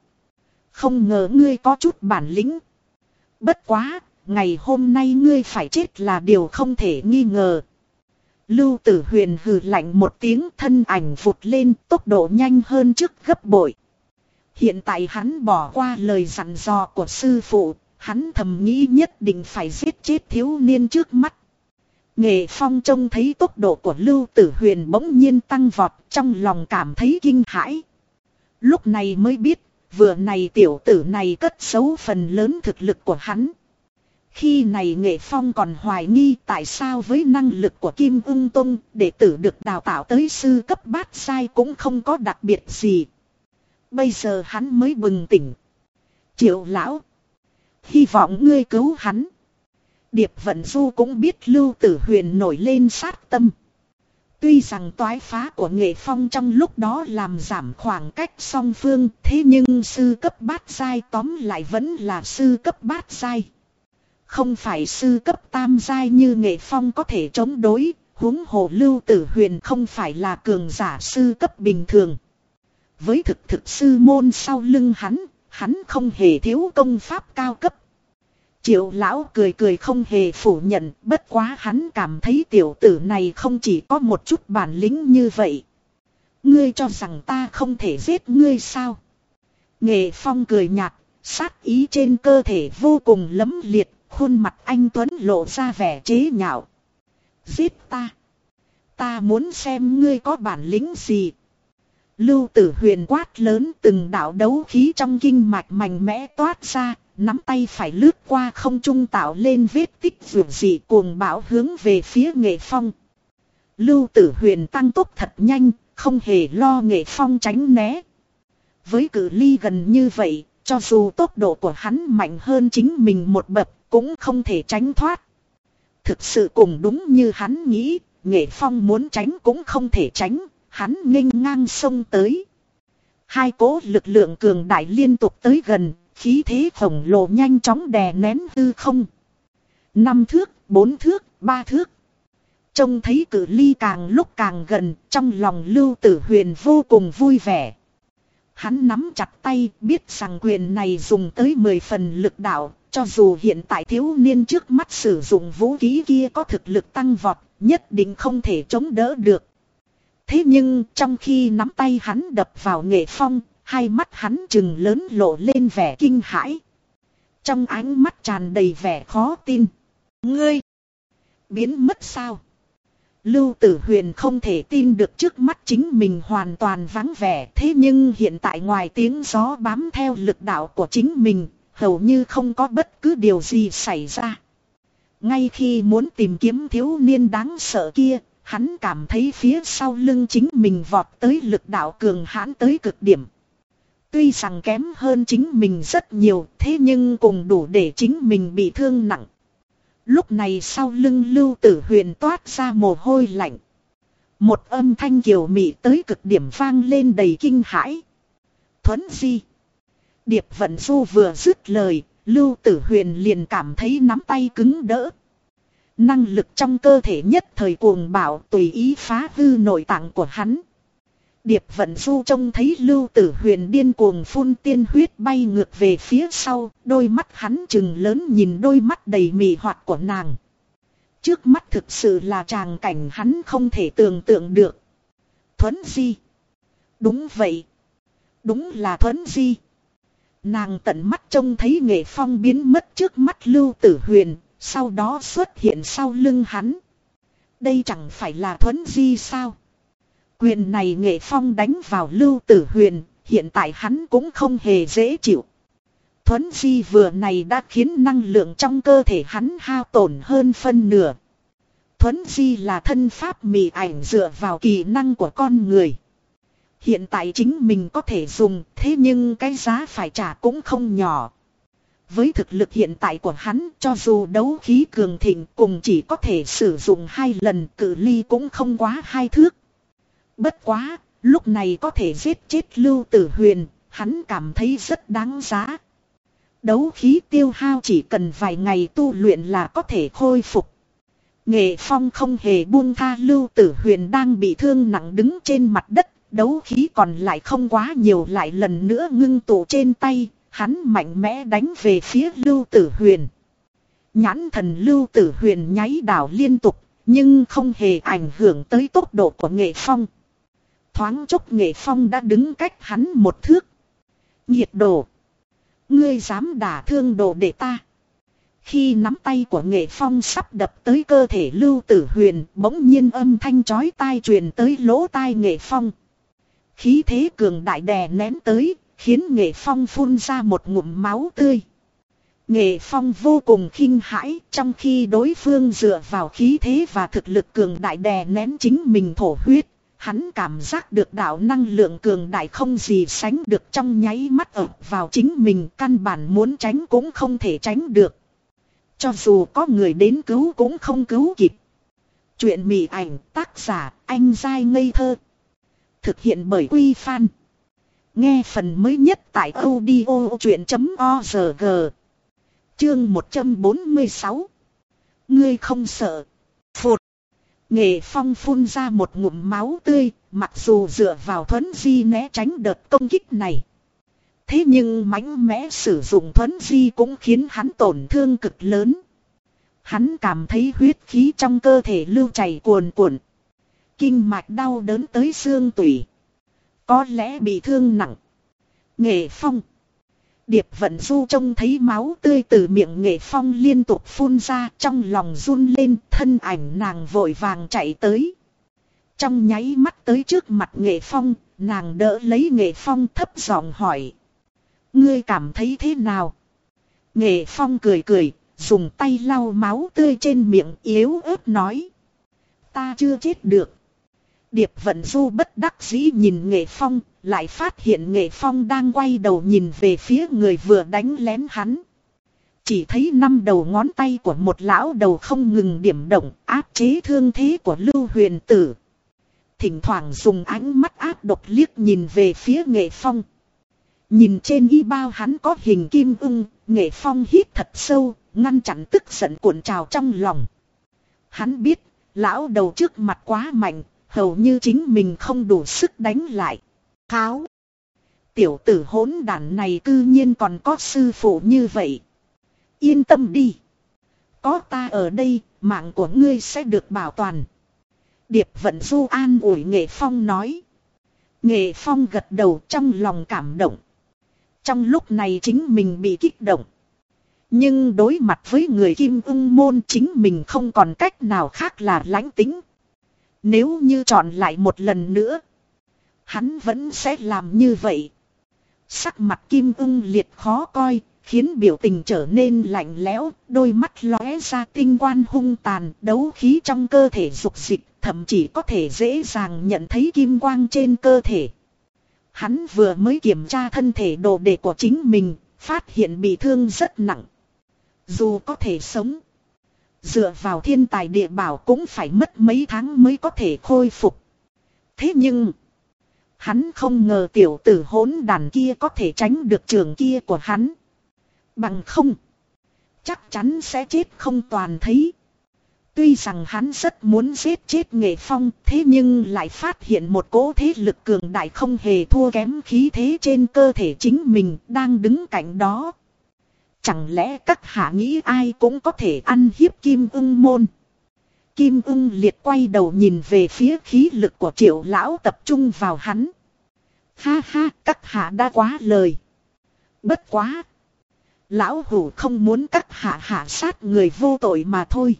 Speaker 1: Không ngờ ngươi có chút bản lĩnh. Bất quá, ngày hôm nay ngươi phải chết là điều không thể nghi ngờ. Lưu Tử Huyền hừ lạnh một tiếng thân ảnh vụt lên tốc độ nhanh hơn trước gấp bội. Hiện tại hắn bỏ qua lời dặn dò của sư phụ, hắn thầm nghĩ nhất định phải giết chết thiếu niên trước mắt. Nghệ Phong trông thấy tốc độ của Lưu Tử Huyền bỗng nhiên tăng vọt trong lòng cảm thấy kinh hãi. Lúc này mới biết, vừa này tiểu tử này cất xấu phần lớn thực lực của hắn. Khi này Nghệ Phong còn hoài nghi tại sao với năng lực của Kim Ung Tông đệ tử được đào tạo tới sư cấp bát sai cũng không có đặc biệt gì. Bây giờ hắn mới bừng tỉnh. Triệu lão. Hy vọng ngươi cứu hắn. Điệp Vận Du cũng biết Lưu Tử Huyền nổi lên sát tâm. Tuy rằng toái phá của nghệ phong trong lúc đó làm giảm khoảng cách song phương thế nhưng sư cấp bát giai tóm lại vẫn là sư cấp bát giai. Không phải sư cấp tam giai như nghệ phong có thể chống đối, huống hồ lưu tử huyền không phải là cường giả sư cấp bình thường. Với thực thực sư môn sau lưng hắn, hắn không hề thiếu công pháp cao cấp. Triệu lão cười cười không hề phủ nhận, bất quá hắn cảm thấy tiểu tử này không chỉ có một chút bản lĩnh như vậy. Ngươi cho rằng ta không thể giết ngươi sao? Nghệ phong cười nhạt, sát ý trên cơ thể vô cùng lấm liệt, khuôn mặt anh Tuấn lộ ra vẻ chế nhạo. Giết ta! Ta muốn xem ngươi có bản lĩnh gì. Lưu tử huyền quát lớn từng đạo đấu khí trong kinh mạch mạnh mẽ toát ra, nắm tay phải lướt qua không trung tạo lên vết tích vượt dị cuồng bão hướng về phía nghệ phong. Lưu tử huyền tăng tốc thật nhanh, không hề lo nghệ phong tránh né. Với cử ly gần như vậy, cho dù tốc độ của hắn mạnh hơn chính mình một bậc, cũng không thể tránh thoát. Thực sự cùng đúng như hắn nghĩ, nghệ phong muốn tránh cũng không thể tránh, hắn nghênh ngang sông tới. Hai cố lực lượng cường đại liên tục tới gần, khí thế khổng lồ nhanh chóng đè nén hư không. Năm thước, bốn thước, ba thước. Trông thấy cử ly càng lúc càng gần, trong lòng lưu tử huyền vô cùng vui vẻ. Hắn nắm chặt tay, biết rằng quyền này dùng tới 10 phần lực đạo, cho dù hiện tại thiếu niên trước mắt sử dụng vũ khí kia có thực lực tăng vọt, nhất định không thể chống đỡ được. Thế nhưng trong khi nắm tay hắn đập vào nghệ phong, hai mắt hắn chừng lớn lộ lên vẻ kinh hãi. Trong ánh mắt tràn đầy vẻ khó tin. Ngươi! Biến mất sao? Lưu tử huyền không thể tin được trước mắt chính mình hoàn toàn vắng vẻ. Thế nhưng hiện tại ngoài tiếng gió bám theo lực đạo của chính mình, hầu như không có bất cứ điều gì xảy ra. Ngay khi muốn tìm kiếm thiếu niên đáng sợ kia, hắn cảm thấy phía sau lưng chính mình vọt tới lực đạo cường hãn tới cực điểm. Tuy rằng kém hơn chính mình rất nhiều, thế nhưng cùng đủ để chính mình bị thương nặng. Lúc này sau lưng lưu tử huyền toát ra mồ hôi lạnh. Một âm thanh kiều mị tới cực điểm vang lên đầy kinh hãi. Thuấn di. Điệp vận du vừa dứt lời, lưu tử huyền liền cảm thấy nắm tay cứng đỡ. Năng lực trong cơ thể nhất thời cuồng bạo tùy ý phá hư nội tạng của hắn. Điệp vận du trông thấy lưu tử huyền điên cuồng phun tiên huyết bay ngược về phía sau, đôi mắt hắn chừng lớn nhìn đôi mắt đầy mị hoạt của nàng. Trước mắt thực sự là tràng cảnh hắn không thể tưởng tượng được. Thuấn di. Đúng vậy. Đúng là thuấn di. Nàng tận mắt trông thấy nghệ phong biến mất trước mắt lưu tử huyền, sau đó xuất hiện sau lưng hắn. Đây chẳng phải là thuấn di sao? Quyền này nghệ phong đánh vào lưu tử huyền, hiện tại hắn cũng không hề dễ chịu. Thuấn di vừa này đã khiến năng lượng trong cơ thể hắn hao tổn hơn phân nửa. Thuấn di là thân pháp mị ảnh dựa vào kỳ năng của con người. Hiện tại chính mình có thể dùng, thế nhưng cái giá phải trả cũng không nhỏ. Với thực lực hiện tại của hắn, cho dù đấu khí cường thịnh cùng chỉ có thể sử dụng hai lần cự ly cũng không quá hai thước. Bất quá, lúc này có thể giết chết Lưu Tử Huyền, hắn cảm thấy rất đáng giá. Đấu khí tiêu hao chỉ cần vài ngày tu luyện là có thể khôi phục. Nghệ Phong không hề buông tha Lưu Tử Huyền đang bị thương nặng đứng trên mặt đất, đấu khí còn lại không quá nhiều lại lần nữa ngưng tụ trên tay, hắn mạnh mẽ đánh về phía Lưu Tử Huyền. Nhãn thần Lưu Tử Huyền nháy đảo liên tục, nhưng không hề ảnh hưởng tới tốc độ của Nghệ Phong. Thoáng chốc Nghệ Phong đã đứng cách hắn một thước. Nhiệt độ. Ngươi dám đả thương đồ để ta. Khi nắm tay của nghệ phong sắp đập tới cơ thể lưu tử huyền bỗng nhiên âm thanh chói tai truyền tới lỗ tai nghệ phong. Khí thế cường đại đè nén tới, khiến nghệ phong phun ra một ngụm máu tươi. Nghệ phong vô cùng khinh hãi trong khi đối phương dựa vào khí thế và thực lực cường đại đè nén chính mình thổ huyết. Hắn cảm giác được đạo năng lượng cường đại không gì sánh được trong nháy mắt ập vào chính mình, căn bản muốn tránh cũng không thể tránh được. Cho dù có người đến cứu cũng không cứu kịp. Chuyện mị ảnh, tác giả, anh dai ngây thơ. Thực hiện bởi Quy Phan. Nghe phần mới nhất tại audio chuyện.org. Chương 146. Ngươi không sợ. Phụt. Nghệ phong phun ra một ngụm máu tươi, mặc dù dựa vào thuấn di né tránh đợt công kích này. Thế nhưng mãnh mẽ sử dụng thuấn di cũng khiến hắn tổn thương cực lớn. Hắn cảm thấy huyết khí trong cơ thể lưu chảy cuồn cuộn. Kinh mạch đau đớn tới xương tủy. Có lẽ bị thương nặng. Nghệ phong. Điệp vận du trông thấy máu tươi từ miệng nghệ phong liên tục phun ra trong lòng run lên thân ảnh nàng vội vàng chạy tới. Trong nháy mắt tới trước mặt nghệ phong, nàng đỡ lấy nghệ phong thấp giọng hỏi. Ngươi cảm thấy thế nào? Nghệ phong cười cười, dùng tay lau máu tươi trên miệng yếu ớt nói. Ta chưa chết được. Điệp vận du bất đắc dĩ nhìn nghệ phong, lại phát hiện nghệ phong đang quay đầu nhìn về phía người vừa đánh lén hắn. Chỉ thấy năm đầu ngón tay của một lão đầu không ngừng điểm động áp chế thương thế của Lưu Huyền Tử. Thỉnh thoảng dùng ánh mắt áp độc liếc nhìn về phía nghệ phong. Nhìn trên y bao hắn có hình kim ưng, nghệ phong hít thật sâu, ngăn chặn tức giận cuộn trào trong lòng. Hắn biết, lão đầu trước mặt quá mạnh, hầu như chính mình không đủ sức đánh lại. Kháo! Tiểu tử hỗn đản này cư nhiên còn có sư phụ như vậy. Yên tâm đi. Có ta ở đây, mạng của ngươi sẽ được bảo toàn. Điệp vận du an ủi nghệ phong nói. Nghệ phong gật đầu trong lòng cảm động. Trong lúc này chính mình bị kích động. Nhưng đối mặt với người kim ung môn chính mình không còn cách nào khác là lãnh tính. Nếu như chọn lại một lần nữa. Hắn vẫn sẽ làm như vậy. Sắc mặt kim ưng liệt khó coi, khiến biểu tình trở nên lạnh lẽo, đôi mắt lóe ra tinh quan hung tàn, đấu khí trong cơ thể dục dịch, thậm chí có thể dễ dàng nhận thấy kim quang trên cơ thể. Hắn vừa mới kiểm tra thân thể đồ đệ của chính mình, phát hiện bị thương rất nặng. Dù có thể sống, dựa vào thiên tài địa bảo cũng phải mất mấy tháng mới có thể khôi phục. Thế nhưng, hắn không ngờ tiểu tử hỗn đàn kia có thể tránh được trường kia của hắn. Bằng không, chắc chắn sẽ chết không toàn thấy. Tuy rằng hắn rất muốn giết chết nghệ phong thế nhưng lại phát hiện một cỗ thế lực cường đại không hề thua kém khí thế trên cơ thể chính mình đang đứng cạnh đó. Chẳng lẽ các hạ nghĩ ai cũng có thể ăn hiếp kim ưng môn. Kim ưng liệt quay đầu nhìn về phía khí lực của triệu lão tập trung vào hắn. Ha ha, các hạ đã quá lời. Bất quá. Lão hủ không muốn các hạ hạ sát người vô tội mà thôi.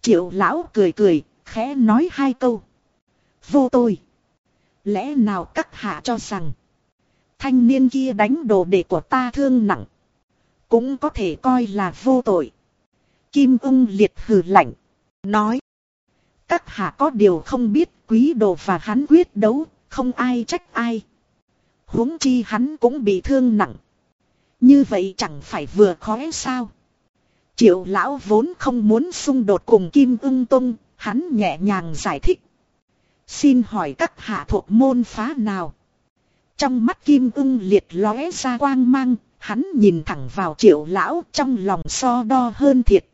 Speaker 1: Triệu lão cười cười, khẽ nói hai câu. Vô tội. Lẽ nào các hạ cho rằng. Thanh niên kia đánh đồ đệ của ta thương nặng. Cũng có thể coi là vô tội. Kim ung liệt hừ lạnh. Nói. Các hạ có điều không biết quý đồ và hắn quyết đấu. Không ai trách ai. huống chi hắn cũng bị thương nặng. Như vậy chẳng phải vừa khóe sao. Triệu lão vốn không muốn xung đột cùng Kim ưng tung. Hắn nhẹ nhàng giải thích. Xin hỏi các hạ thuộc môn phá nào? Trong mắt Kim ưng liệt lóe ra quang mang, hắn nhìn thẳng vào triệu lão trong lòng so đo hơn thiệt.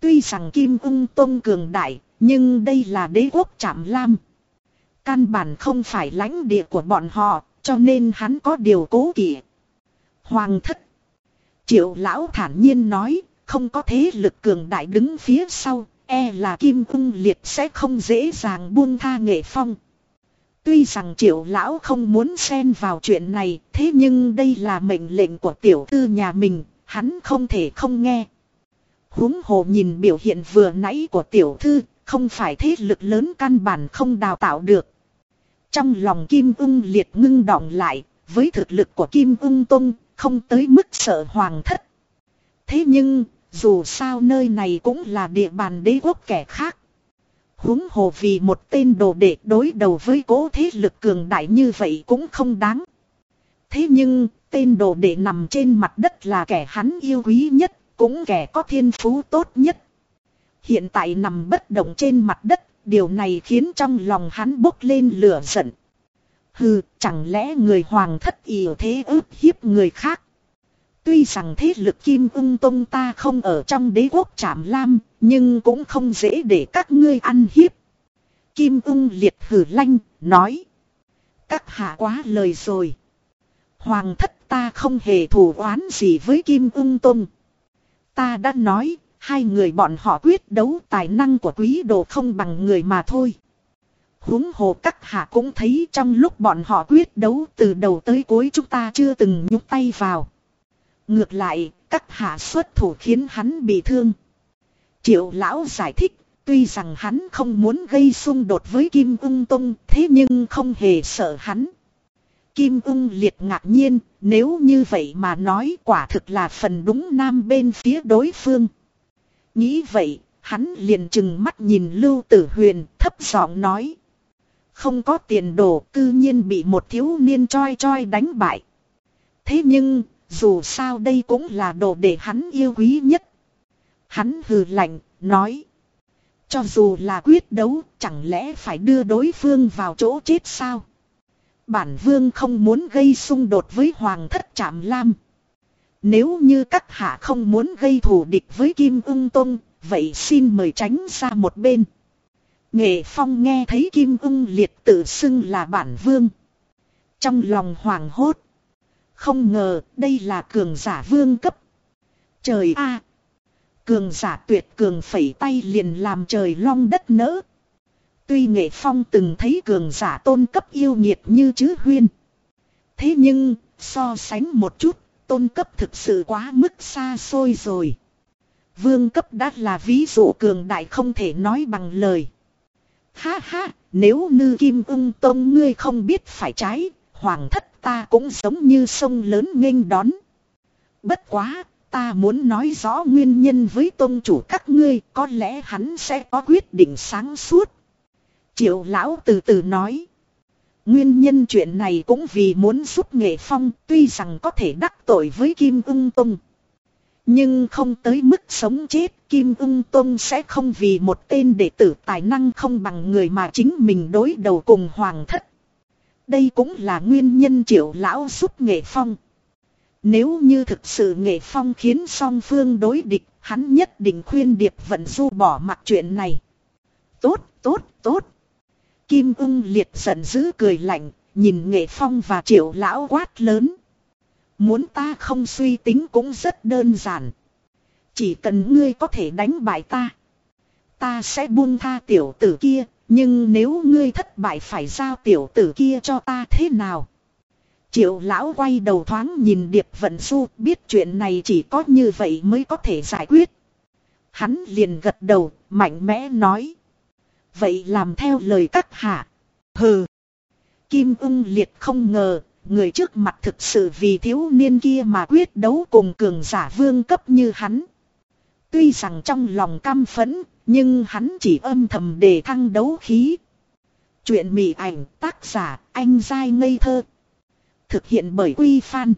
Speaker 1: Tuy rằng Kim ung tôn cường đại, nhưng đây là đế quốc chạm lam. Căn bản không phải lãnh địa của bọn họ, cho nên hắn có điều cố kỵ. Hoàng thất. Triệu lão thản nhiên nói, không có thế lực cường đại đứng phía sau, e là Kim ung liệt sẽ không dễ dàng buông tha nghệ phong. Tuy rằng triệu lão không muốn xen vào chuyện này, thế nhưng đây là mệnh lệnh của tiểu thư nhà mình, hắn không thể không nghe. huống hồ nhìn biểu hiện vừa nãy của tiểu thư, không phải thế lực lớn căn bản không đào tạo được. Trong lòng Kim ưng liệt ngưng đọng lại, với thực lực của Kim ưng tung, không tới mức sợ hoàng thất. Thế nhưng, dù sao nơi này cũng là địa bàn đế quốc kẻ khác huống hồ vì một tên đồ đệ đối đầu với cố thế lực cường đại như vậy cũng không đáng. Thế nhưng, tên đồ đệ nằm trên mặt đất là kẻ hắn yêu quý nhất, cũng kẻ có thiên phú tốt nhất. Hiện tại nằm bất động trên mặt đất, điều này khiến trong lòng hắn bốc lên lửa giận. Hừ, chẳng lẽ người hoàng thất yêu thế ức hiếp người khác? Tuy rằng thế lực Kim ưng tông ta không ở trong đế quốc trảm lam, nhưng cũng không dễ để các ngươi ăn hiếp. Kim ưng liệt hử lanh, nói. Các hạ quá lời rồi. Hoàng thất ta không hề thù oán gì với Kim ưng tông. Ta đã nói, hai người bọn họ quyết đấu tài năng của quý đồ không bằng người mà thôi. huống hồ các hạ cũng thấy trong lúc bọn họ quyết đấu từ đầu tới cuối chúng ta chưa từng nhúc tay vào. Ngược lại, các hạ xuất thủ khiến hắn bị thương. Triệu lão giải thích, tuy rằng hắn không muốn gây xung đột với Kim ung Tông, thế nhưng không hề sợ hắn. Kim ung liệt ngạc nhiên, nếu như vậy mà nói quả thực là phần đúng nam bên phía đối phương. Nghĩ vậy, hắn liền chừng mắt nhìn Lưu Tử Huyền, thấp giọng nói. Không có tiền đồ, cư nhiên bị một thiếu niên choi choi đánh bại. Thế nhưng, dù sao đây cũng là đồ để hắn yêu quý nhất. Hắn hừ lạnh, nói. Cho dù là quyết đấu, chẳng lẽ phải đưa đối phương vào chỗ chết sao? Bản vương không muốn gây xung đột với hoàng thất trạm lam. Nếu như các hạ không muốn gây thù địch với Kim ưng Tông, vậy xin mời tránh ra một bên. Nghệ Phong nghe thấy Kim ưng liệt tự xưng là bản vương. Trong lòng hoàng hốt. Không ngờ đây là cường giả vương cấp. Trời a Cường giả tuyệt cường phẩy tay liền làm trời long đất nỡ. Tuy nghệ phong từng thấy cường giả tôn cấp yêu nghiệt như chứ huyên. Thế nhưng, so sánh một chút, tôn cấp thực sự quá mức xa xôi rồi. Vương cấp đã là ví dụ cường đại không thể nói bằng lời. Ha ha, nếu nư kim ưng tôn ngươi không biết phải trái, hoàng thất ta cũng giống như sông lớn nghênh đón. Bất quá, ta muốn nói rõ nguyên nhân với tôn chủ các ngươi, có lẽ hắn sẽ có quyết định sáng suốt. Triệu lão từ từ nói. Nguyên nhân chuyện này cũng vì muốn giúp nghệ phong, tuy rằng có thể đắc tội với Kim ung Tông. Nhưng không tới mức sống chết, Kim ung Tông sẽ không vì một tên đệ tử tài năng không bằng người mà chính mình đối đầu cùng hoàng thất. Đây cũng là nguyên nhân triệu lão giúp nghệ phong. Nếu như thực sự nghệ phong khiến song phương đối địch, hắn nhất định khuyên Điệp Vận Du bỏ mặc chuyện này. Tốt, tốt, tốt. Kim ưng liệt giận dữ cười lạnh, nhìn nghệ phong và triệu lão quát lớn. Muốn ta không suy tính cũng rất đơn giản. Chỉ cần ngươi có thể đánh bại ta. ta sẽ buông tha tiểu tử kia, nhưng nếu ngươi thất bại phải giao tiểu tử kia cho ta thế nào? Triệu lão quay đầu thoáng nhìn Điệp Vận Du biết chuyện này chỉ có như vậy mới có thể giải quyết. Hắn liền gật đầu, mạnh mẽ nói. Vậy làm theo lời các hạ. Hừ. Kim ưng liệt không ngờ, người trước mặt thực sự vì thiếu niên kia mà quyết đấu cùng cường giả vương cấp như hắn. Tuy rằng trong lòng căm phẫn, nhưng hắn chỉ âm thầm đề thăng đấu khí. Chuyện mị ảnh tác giả anh dai ngây thơ. Thực hiện bởi Quy Phan.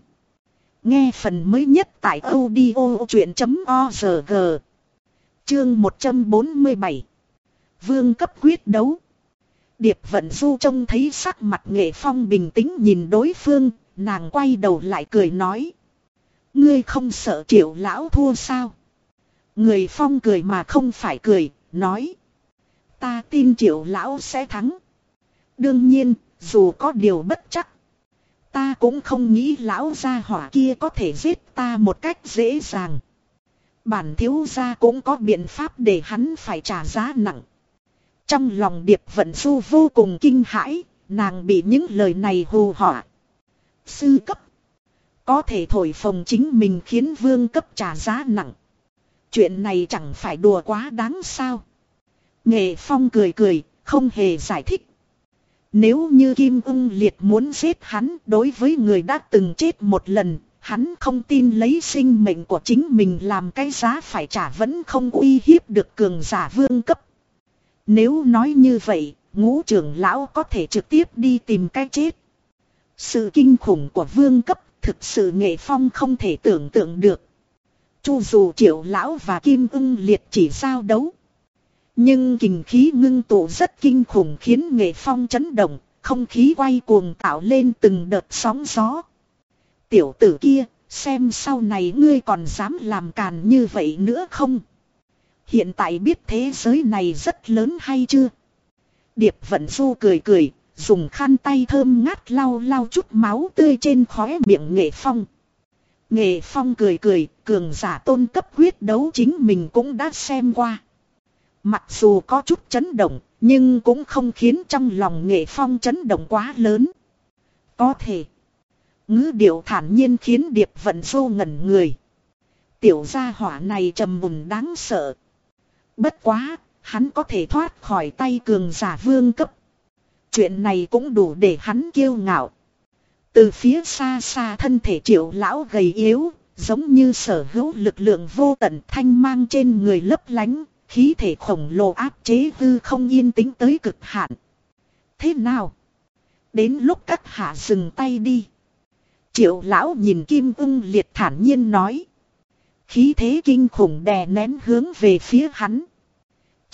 Speaker 1: Nghe phần mới nhất tại audio chuyện.org. Chương 147. Vương cấp quyết đấu. Điệp vận du trông thấy sắc mặt nghệ phong bình tĩnh nhìn đối phương, nàng quay đầu lại cười nói. Ngươi không sợ triệu lão thua sao? Người phong cười mà không phải cười, nói. Ta tin triệu lão sẽ thắng. Đương nhiên, dù có điều bất chắc. Ta cũng không nghĩ lão gia hỏa kia có thể giết ta một cách dễ dàng. Bản thiếu gia cũng có biện pháp để hắn phải trả giá nặng. Trong lòng điệp vận du vô cùng kinh hãi, nàng bị những lời này hù họa. Sư cấp. Có thể thổi phồng chính mình khiến vương cấp trả giá nặng. Chuyện này chẳng phải đùa quá đáng sao. Nghệ Phong cười cười, không hề giải thích. Nếu như Kim Ung liệt muốn giết hắn đối với người đã từng chết một lần, hắn không tin lấy sinh mệnh của chính mình làm cái giá phải trả vẫn không uy hiếp được cường giả vương cấp. Nếu nói như vậy, ngũ trưởng lão có thể trực tiếp đi tìm cái chết. Sự kinh khủng của vương cấp thực sự nghệ phong không thể tưởng tượng được. Chu dù triệu lão và kim ưng liệt chỉ giao đấu. Nhưng kình khí ngưng tụ rất kinh khủng khiến nghệ phong chấn động, không khí quay cuồng tạo lên từng đợt sóng gió. Tiểu tử kia, xem sau này ngươi còn dám làm càn như vậy nữa không? Hiện tại biết thế giới này rất lớn hay chưa? Điệp vận du cười cười, dùng khăn tay thơm ngát lau lau chút máu tươi trên khóe miệng nghệ phong. Nghệ phong cười cười, cường giả tôn cấp quyết đấu chính mình cũng đã xem qua. Mặc dù có chút chấn động, nhưng cũng không khiến trong lòng nghệ phong chấn động quá lớn. Có thể. Ngữ điệu thản nhiên khiến điệp vận vô ngẩn người. Tiểu gia hỏa này trầm bùn đáng sợ. Bất quá, hắn có thể thoát khỏi tay cường giả vương cấp. Chuyện này cũng đủ để hắn kiêu ngạo. Từ phía xa xa thân thể triệu lão gầy yếu, giống như sở hữu lực lượng vô tận thanh mang trên người lấp lánh, khí thể khổng lồ áp chế hư không yên tĩnh tới cực hạn. Thế nào? Đến lúc các hạ dừng tay đi. Triệu lão nhìn kim ưng liệt thản nhiên nói. Khí thế kinh khủng đè nén hướng về phía hắn.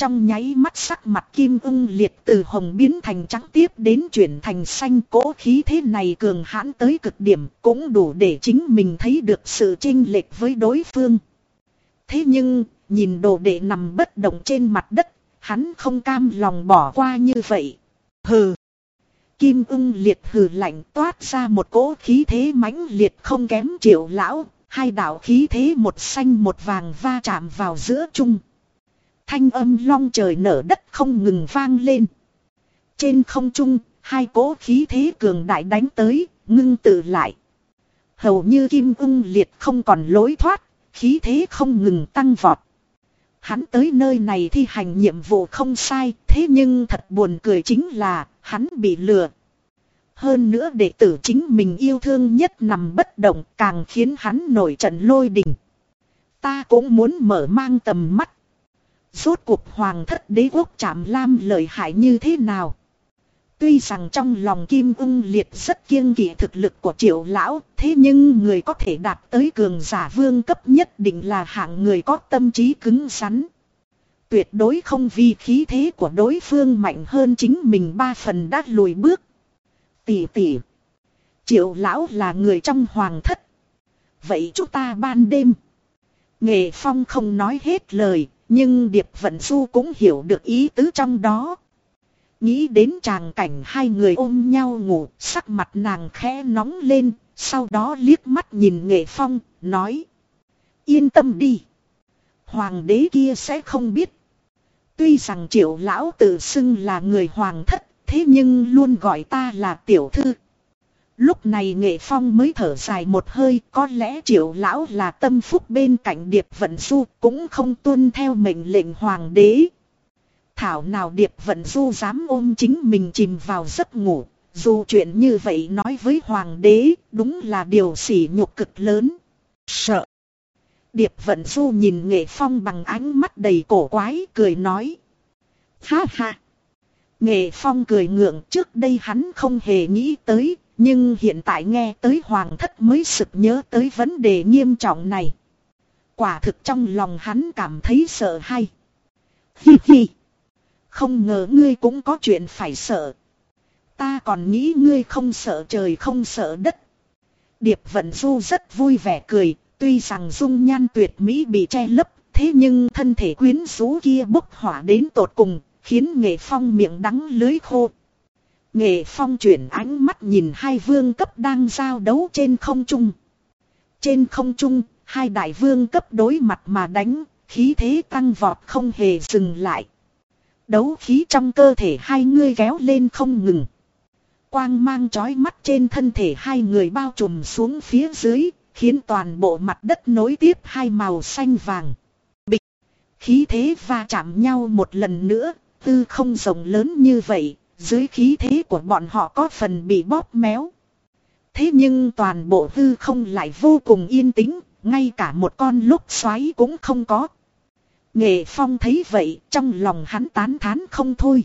Speaker 1: Trong nháy mắt sắc mặt kim ưng liệt từ hồng biến thành trắng tiếp đến chuyển thành xanh cỗ khí thế này cường hãn tới cực điểm cũng đủ để chính mình thấy được sự chênh lệch với đối phương. Thế nhưng, nhìn đồ đệ nằm bất động trên mặt đất, hắn không cam lòng bỏ qua như vậy. Hừ! Kim ưng liệt hừ lạnh toát ra một cỗ khí thế mãnh liệt không kém triệu lão, hai đạo khí thế một xanh một vàng va chạm vào giữa chung. Thanh âm long trời nở đất không ngừng vang lên. Trên không trung, hai cỗ khí thế cường đại đánh tới, ngưng tự lại. Hầu như kim ưng liệt không còn lối thoát, khí thế không ngừng tăng vọt. Hắn tới nơi này thi hành nhiệm vụ không sai, thế nhưng thật buồn cười chính là, hắn bị lừa. Hơn nữa đệ tử chính mình yêu thương nhất nằm bất động càng khiến hắn nổi trận lôi đình. Ta cũng muốn mở mang tầm mắt. Rốt cuộc hoàng thất đế quốc chạm lam lợi hại như thế nào? Tuy rằng trong lòng Kim Ung liệt rất kiêng kỵ thực lực của triệu lão, thế nhưng người có thể đạt tới cường giả vương cấp nhất định là hạng người có tâm trí cứng rắn. Tuyệt đối không vì khí thế của đối phương mạnh hơn chính mình ba phần đã lùi bước. Tỷ tỷ. Triệu lão là người trong hoàng thất. Vậy chúng ta ban đêm. Nghệ phong không nói hết lời, nhưng Điệp Vận Du cũng hiểu được ý tứ trong đó. Nghĩ đến tràng cảnh hai người ôm nhau ngủ, sắc mặt nàng khẽ nóng lên, sau đó liếc mắt nhìn Nghệ Phong, nói. Yên tâm đi. Hoàng đế kia sẽ không biết. Tuy rằng triệu lão tự xưng là người hoàng thất, thế nhưng luôn gọi ta là tiểu thư. Lúc này nghệ phong mới thở dài một hơi, có lẽ triệu lão là tâm phúc bên cạnh điệp vận du, cũng không tuân theo mệnh lệnh hoàng đế. Thảo nào điệp vận du dám ôm chính mình chìm vào giấc ngủ, dù chuyện như vậy nói với hoàng đế, đúng là điều sỉ nhục cực lớn. Sợ. Điệp vận du nhìn nghệ phong bằng ánh mắt đầy cổ quái, cười nói. Ha ha. Nghệ phong cười ngượng trước đây hắn không hề nghĩ tới, nhưng hiện tại nghe tới hoàng thất mới sực nhớ tới vấn đề nghiêm trọng này. Quả thực trong lòng hắn cảm thấy sợ hay. Hi hi. Không ngờ ngươi cũng có chuyện phải sợ. Ta còn nghĩ ngươi không sợ trời không sợ đất. Điệp vận du rất vui vẻ cười, tuy rằng dung nhan tuyệt mỹ bị che lấp, thế nhưng thân thể quyến rũ kia bốc hỏa đến tột cùng, khiến nghệ phong miệng đắng lưới khô. Nghệ phong chuyển ánh mắt nhìn hai vương cấp đang giao đấu trên không trung. Trên không trung, hai đại vương cấp đối mặt mà đánh, khí thế tăng vọt không hề dừng lại. Đấu khí trong cơ thể hai người kéo lên không ngừng. Quang mang chói mắt trên thân thể hai người bao trùm xuống phía dưới, khiến toàn bộ mặt đất nối tiếp hai màu xanh vàng. Bịch, khí thế va chạm nhau một lần nữa, tư không rộng lớn như vậy, dưới khí thế của bọn họ có phần bị bóp méo. Thế nhưng toàn bộ hư không lại vô cùng yên tĩnh, ngay cả một con lúc xoáy cũng không có. Nghệ Phong thấy vậy, trong lòng hắn tán thán không thôi.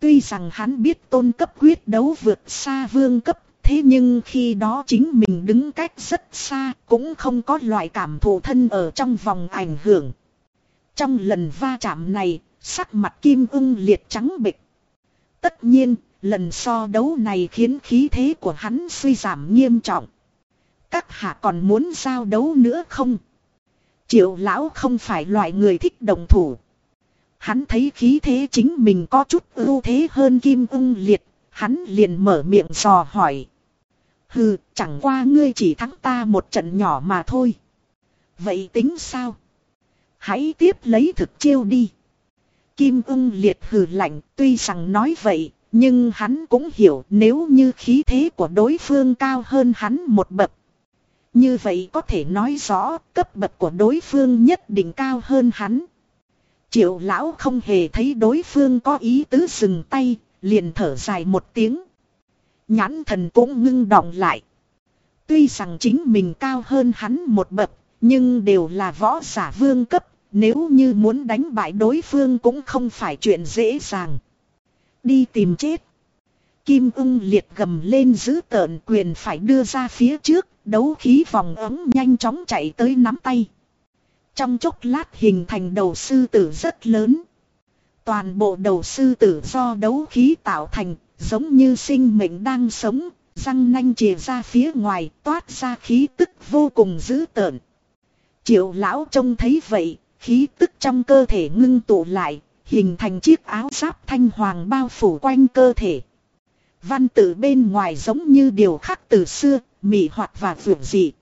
Speaker 1: Tuy rằng hắn biết tôn cấp quyết đấu vượt xa vương cấp, thế nhưng khi đó chính mình đứng cách rất xa, cũng không có loại cảm thụ thân ở trong vòng ảnh hưởng. Trong lần va chạm này, sắc mặt kim ưng liệt trắng bịch. Tất nhiên, lần so đấu này khiến khí thế của hắn suy giảm nghiêm trọng. Các hạ còn muốn giao đấu nữa không? Triệu lão không phải loại người thích đồng thủ. Hắn thấy khí thế chính mình có chút ưu thế hơn kim ưng liệt, hắn liền mở miệng dò hỏi. Hừ, chẳng qua ngươi chỉ thắng ta một trận nhỏ mà thôi. Vậy tính sao? Hãy tiếp lấy thực chiêu đi. Kim ưng liệt hừ lạnh, tuy rằng nói vậy, nhưng hắn cũng hiểu nếu như khí thế của đối phương cao hơn hắn một bậc. Như vậy có thể nói rõ cấp bậc của đối phương nhất định cao hơn hắn. Triệu lão không hề thấy đối phương có ý tứ dừng tay, liền thở dài một tiếng. Nhãn thần cũng ngưng đọng lại. Tuy rằng chính mình cao hơn hắn một bậc, nhưng đều là võ giả vương cấp, nếu như muốn đánh bại đối phương cũng không phải chuyện dễ dàng. Đi tìm chết. Kim ưng liệt gầm lên giữ tợn quyền phải đưa ra phía trước, đấu khí vòng ấm nhanh chóng chạy tới nắm tay. Trong chốc lát hình thành đầu sư tử rất lớn. Toàn bộ đầu sư tử do đấu khí tạo thành, giống như sinh mệnh đang sống, răng nanh chìa ra phía ngoài, toát ra khí tức vô cùng dữ tợn. Triệu lão trông thấy vậy, khí tức trong cơ thể ngưng tụ lại, hình thành chiếc áo giáp thanh hoàng bao phủ quanh cơ thể. Văn tự bên ngoài giống như điều khắc từ xưa, mị hoạt và vượt dị.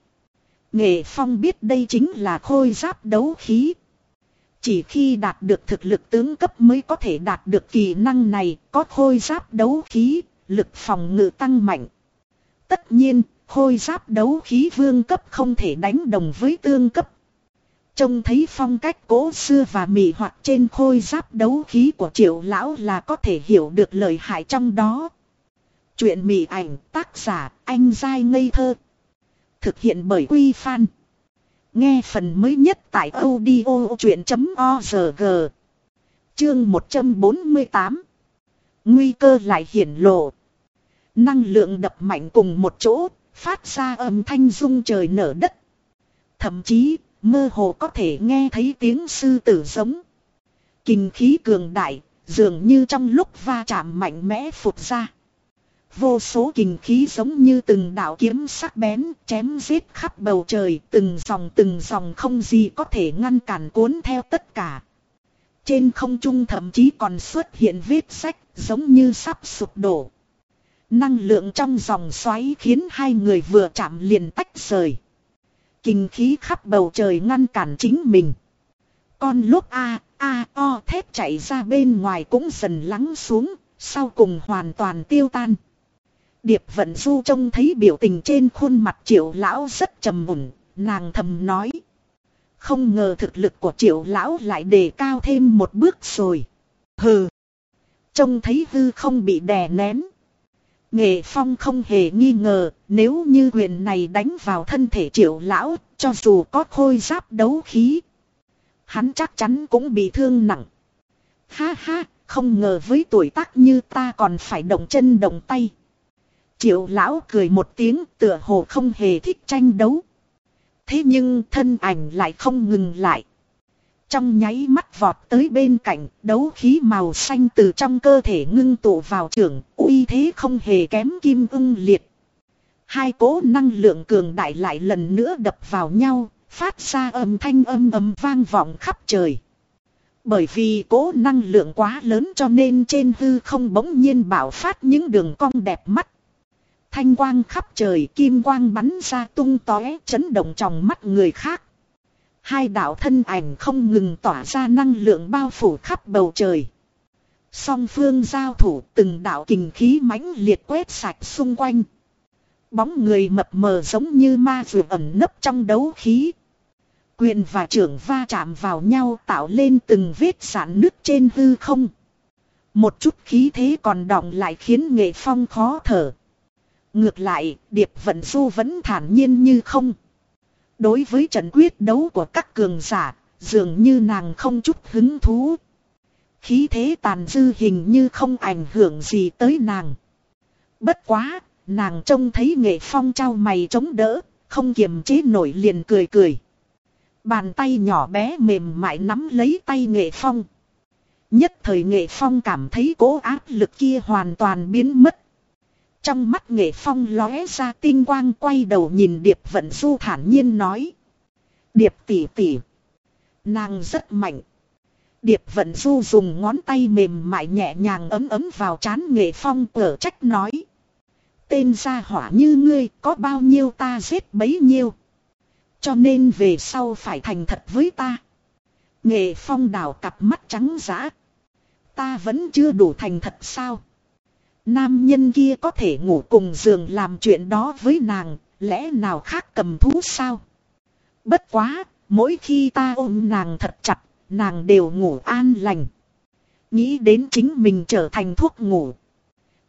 Speaker 1: Nghệ Phong biết đây chính là khôi giáp đấu khí. Chỉ khi đạt được thực lực tướng cấp mới có thể đạt được kỳ năng này, có khôi giáp đấu khí, lực phòng ngự tăng mạnh. Tất nhiên, khôi giáp đấu khí vương cấp không thể đánh đồng với tương cấp. Trông thấy phong cách cố xưa và mị hoặc trên khôi giáp đấu khí của triệu lão là có thể hiểu được lời hại trong đó. Chuyện mị ảnh tác giả anh dai ngây thơ. Thực hiện bởi Quy Phan. Nghe phần mới nhất tại audio chuyện.org. Chương 148. Nguy cơ lại hiển lộ. Năng lượng đập mạnh cùng một chỗ, phát ra âm thanh rung trời nở đất. Thậm chí, mơ hồ có thể nghe thấy tiếng sư tử giống. Kinh khí cường đại, dường như trong lúc va chạm mạnh mẽ phụt ra. Vô số kình khí giống như từng đạo kiếm sắc bén chém giết khắp bầu trời từng dòng từng dòng không gì có thể ngăn cản cuốn theo tất cả. Trên không trung thậm chí còn xuất hiện vết sách giống như sắp sụp đổ. Năng lượng trong dòng xoáy khiến hai người vừa chạm liền tách rời. Kinh khí khắp bầu trời ngăn cản chính mình. Con lúc A, a o thép chạy ra bên ngoài cũng dần lắng xuống, sau cùng hoàn toàn tiêu tan. Điệp vận du trông thấy biểu tình trên khuôn mặt triệu lão rất trầm mùn, nàng thầm nói. Không ngờ thực lực của triệu lão lại đề cao thêm một bước rồi. Hừ. Trông thấy hư không bị đè nén. Nghệ phong không hề nghi ngờ, nếu như quyền này đánh vào thân thể triệu lão, cho dù có khôi giáp đấu khí. Hắn chắc chắn cũng bị thương nặng. Ha ha, không ngờ với tuổi tác như ta còn phải động chân động tay. Triệu lão cười một tiếng tựa hồ không hề thích tranh đấu. Thế nhưng thân ảnh lại không ngừng lại. Trong nháy mắt vọt tới bên cạnh, đấu khí màu xanh từ trong cơ thể ngưng tụ vào trưởng, uy thế không hề kém kim ưng liệt. Hai cố năng lượng cường đại lại lần nữa đập vào nhau, phát ra âm thanh âm ầm vang vọng khắp trời. Bởi vì cố năng lượng quá lớn cho nên trên hư không bỗng nhiên bảo phát những đường cong đẹp mắt. Thanh quang khắp trời kim quang bắn ra tung tóe chấn động trong mắt người khác. Hai đạo thân ảnh không ngừng tỏa ra năng lượng bao phủ khắp bầu trời. Song phương giao thủ từng đạo kình khí mãnh liệt quét sạch xung quanh. Bóng người mập mờ giống như ma vừa ẩn nấp trong đấu khí. Quyền và trưởng va chạm vào nhau tạo lên từng vết sản nước trên hư không. Một chút khí thế còn đọng lại khiến nghệ phong khó thở. Ngược lại, Điệp Vận Du vẫn thản nhiên như không. Đối với trận quyết đấu của các cường giả, dường như nàng không chút hứng thú. Khí thế tàn dư hình như không ảnh hưởng gì tới nàng. Bất quá, nàng trông thấy nghệ phong trao mày chống đỡ, không kiềm chế nổi liền cười cười. Bàn tay nhỏ bé mềm mại nắm lấy tay nghệ phong. Nhất thời nghệ phong cảm thấy cố áp lực kia hoàn toàn biến mất. Trong mắt nghệ phong lóe ra tinh quang quay đầu nhìn Điệp Vận Du thản nhiên nói. Điệp tỷ tỷ, Nàng rất mạnh. Điệp Vận Du dùng ngón tay mềm mại nhẹ nhàng ấm ấm vào chán nghệ phong ở trách nói. Tên gia hỏa như ngươi có bao nhiêu ta giết bấy nhiêu. Cho nên về sau phải thành thật với ta. Nghệ phong đào cặp mắt trắng giã. Ta vẫn chưa đủ thành thật sao. Nam nhân kia có thể ngủ cùng giường làm chuyện đó với nàng, lẽ nào khác cầm thú sao? Bất quá, mỗi khi ta ôm nàng thật chặt, nàng đều ngủ an lành. Nghĩ đến chính mình trở thành thuốc ngủ.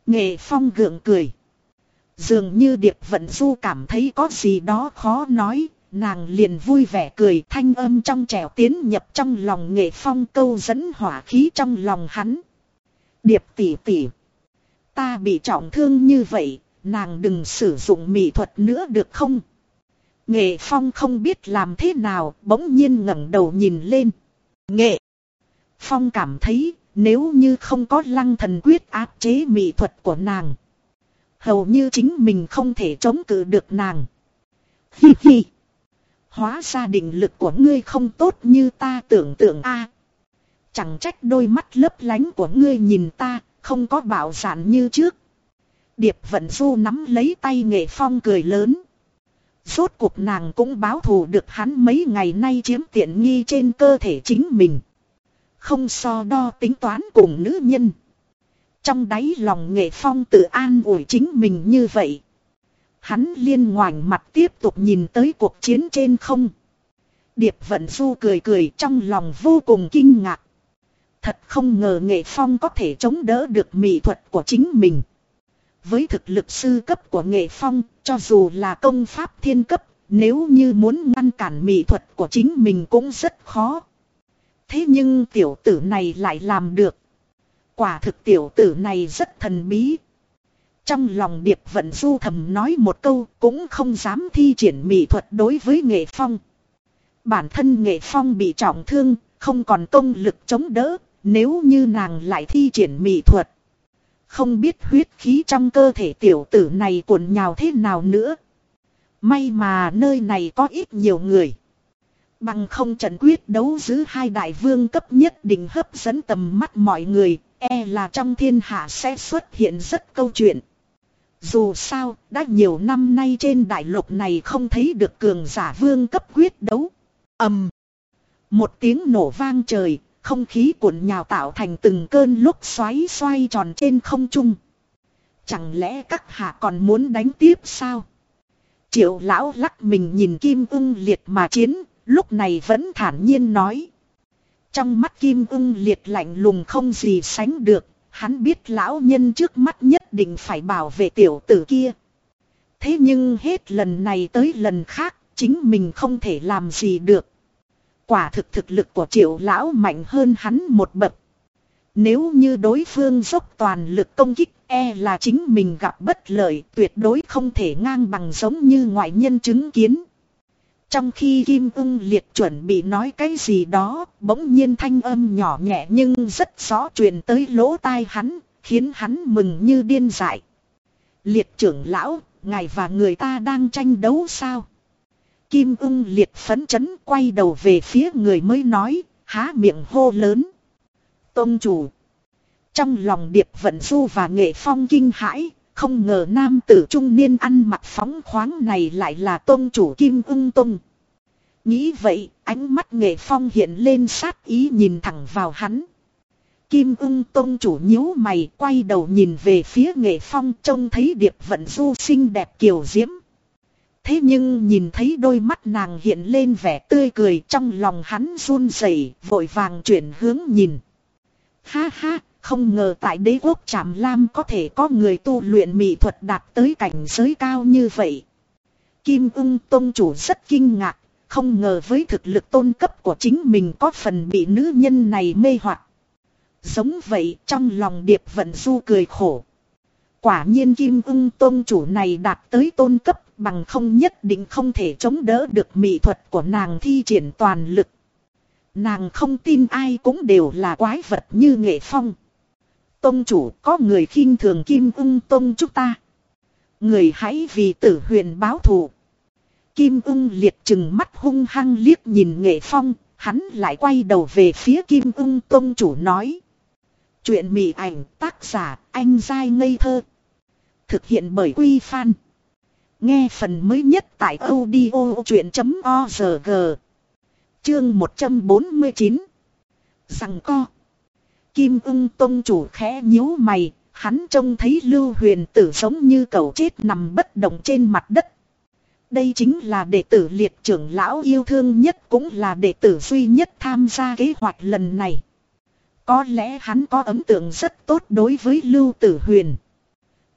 Speaker 1: Nghệ phong gượng cười. Dường như Điệp Vận Du cảm thấy có gì đó khó nói, nàng liền vui vẻ cười thanh âm trong trẻo tiến nhập trong lòng nghệ phong câu dẫn hỏa khí trong lòng hắn. Điệp tỷ tỷ. Ta bị trọng thương như vậy, nàng đừng sử dụng mỹ thuật nữa được không? Nghệ Phong không biết làm thế nào, bỗng nhiên ngẩng đầu nhìn lên. Nghệ Phong cảm thấy, nếu như không có lăng thần quyết áp chế mỹ thuật của nàng. Hầu như chính mình không thể chống cự được nàng. Hi hi. Hóa ra định lực của ngươi không tốt như ta tưởng tượng a. chẳng trách đôi mắt lấp lánh của ngươi nhìn ta, không có bảo sản như trước. Điệp vận du nắm lấy tay nghệ phong cười lớn. Rốt cuộc nàng cũng báo thù được hắn mấy ngày nay chiếm tiện nghi trên cơ thể chính mình. Không so đo tính toán cùng nữ nhân. Trong đáy lòng nghệ phong tự an ủi chính mình như vậy. Hắn liên ngoảnh mặt tiếp tục nhìn tới cuộc chiến trên không. Điệp vận du cười cười trong lòng vô cùng kinh ngạc. Thật không ngờ nghệ phong có thể chống đỡ được mỹ thuật của chính mình. Với thực lực sư cấp của nghệ phong, cho dù là công pháp thiên cấp, nếu như muốn ngăn cản mỹ thuật của chính mình cũng rất khó. Thế nhưng tiểu tử này lại làm được. Quả thực tiểu tử này rất thần bí. Trong lòng Điệp Vận Du thầm nói một câu cũng không dám thi triển mỹ thuật đối với nghệ phong. Bản thân nghệ phong bị trọng thương, không còn công lực chống đỡ, nếu như nàng lại thi triển mỹ thuật. Không biết huyết khí trong cơ thể tiểu tử này cuộn nhào thế nào nữa. May mà nơi này có ít nhiều người. Bằng không trận quyết đấu giữa hai đại vương cấp nhất định hấp dẫn tầm mắt mọi người, e là trong thiên hạ sẽ xuất hiện rất câu chuyện. Dù sao, đã nhiều năm nay trên đại lục này không thấy được cường giả vương cấp quyết đấu. ầm Một tiếng nổ vang trời, không khí cuộn nhào tạo thành từng cơn lúc xoáy xoay tròn trên không trung. Chẳng lẽ các hạ còn muốn đánh tiếp sao? Triệu lão lắc mình nhìn kim ưng liệt mà chiến, lúc này vẫn thản nhiên nói. Trong mắt kim ưng liệt lạnh lùng không gì sánh được, hắn biết lão nhân trước mắt nhất định phải bảo vệ tiểu tử kia. Thế nhưng hết lần này tới lần khác, chính mình không thể làm gì được. Quả thực thực lực của triệu lão mạnh hơn hắn một bậc. Nếu như đối phương dốc toàn lực công kích e là chính mình gặp bất lợi tuyệt đối không thể ngang bằng giống như ngoại nhân chứng kiến. Trong khi Kim ưng liệt chuẩn bị nói cái gì đó, bỗng nhiên thanh âm nhỏ nhẹ nhưng rất rõ truyền tới lỗ tai hắn, khiến hắn mừng như điên dại. Liệt trưởng lão, ngài và người ta đang tranh đấu sao? Kim ưng liệt phấn chấn quay đầu về phía người mới nói, há miệng hô lớn. Tôn chủ. Trong lòng điệp vận du và nghệ phong kinh hãi, không ngờ nam tử trung niên ăn mặc phóng khoáng này lại là tôn chủ Kim ưng tôn. Nghĩ vậy, ánh mắt nghệ phong hiện lên sát ý nhìn thẳng vào hắn. Kim ưng tôn chủ nhíu mày quay đầu nhìn về phía nghệ phong trông thấy điệp vận du xinh đẹp kiều diễm. Thế nhưng nhìn thấy đôi mắt nàng hiện lên vẻ tươi cười trong lòng hắn run rẩy vội vàng chuyển hướng nhìn. Ha ha, không ngờ tại đế quốc Trạm Lam có thể có người tu luyện mỹ thuật đạt tới cảnh giới cao như vậy. Kim ưng tôn chủ rất kinh ngạc, không ngờ với thực lực tôn cấp của chính mình có phần bị nữ nhân này mê hoặc. Giống vậy trong lòng điệp vận du cười khổ. Quả nhiên kim ưng tôn chủ này đạt tới tôn cấp bằng không nhất định không thể chống đỡ được mỹ thuật của nàng thi triển toàn lực. Nàng không tin ai cũng đều là quái vật như nghệ phong. Tôn chủ có người khinh thường kim ung tôn chúng ta. Người hãy vì tử huyền báo thù. Kim ung liệt chừng mắt hung hăng liếc nhìn nghệ phong, hắn lại quay đầu về phía kim ung tôn chủ nói. Chuyện mị ảnh tác giả anh dai ngây thơ. Thực hiện bởi Quy Phan. Nghe phần mới nhất tại audio chuyện.org. Chương 149. Rằng co. Kim ưng tông chủ khẽ nhíu mày, hắn trông thấy lưu huyền tử giống như cầu chết nằm bất động trên mặt đất. Đây chính là đệ tử liệt trưởng lão yêu thương nhất cũng là đệ tử duy nhất tham gia kế hoạch lần này. Có lẽ hắn có ấn tượng rất tốt đối với Lưu Tử Huyền.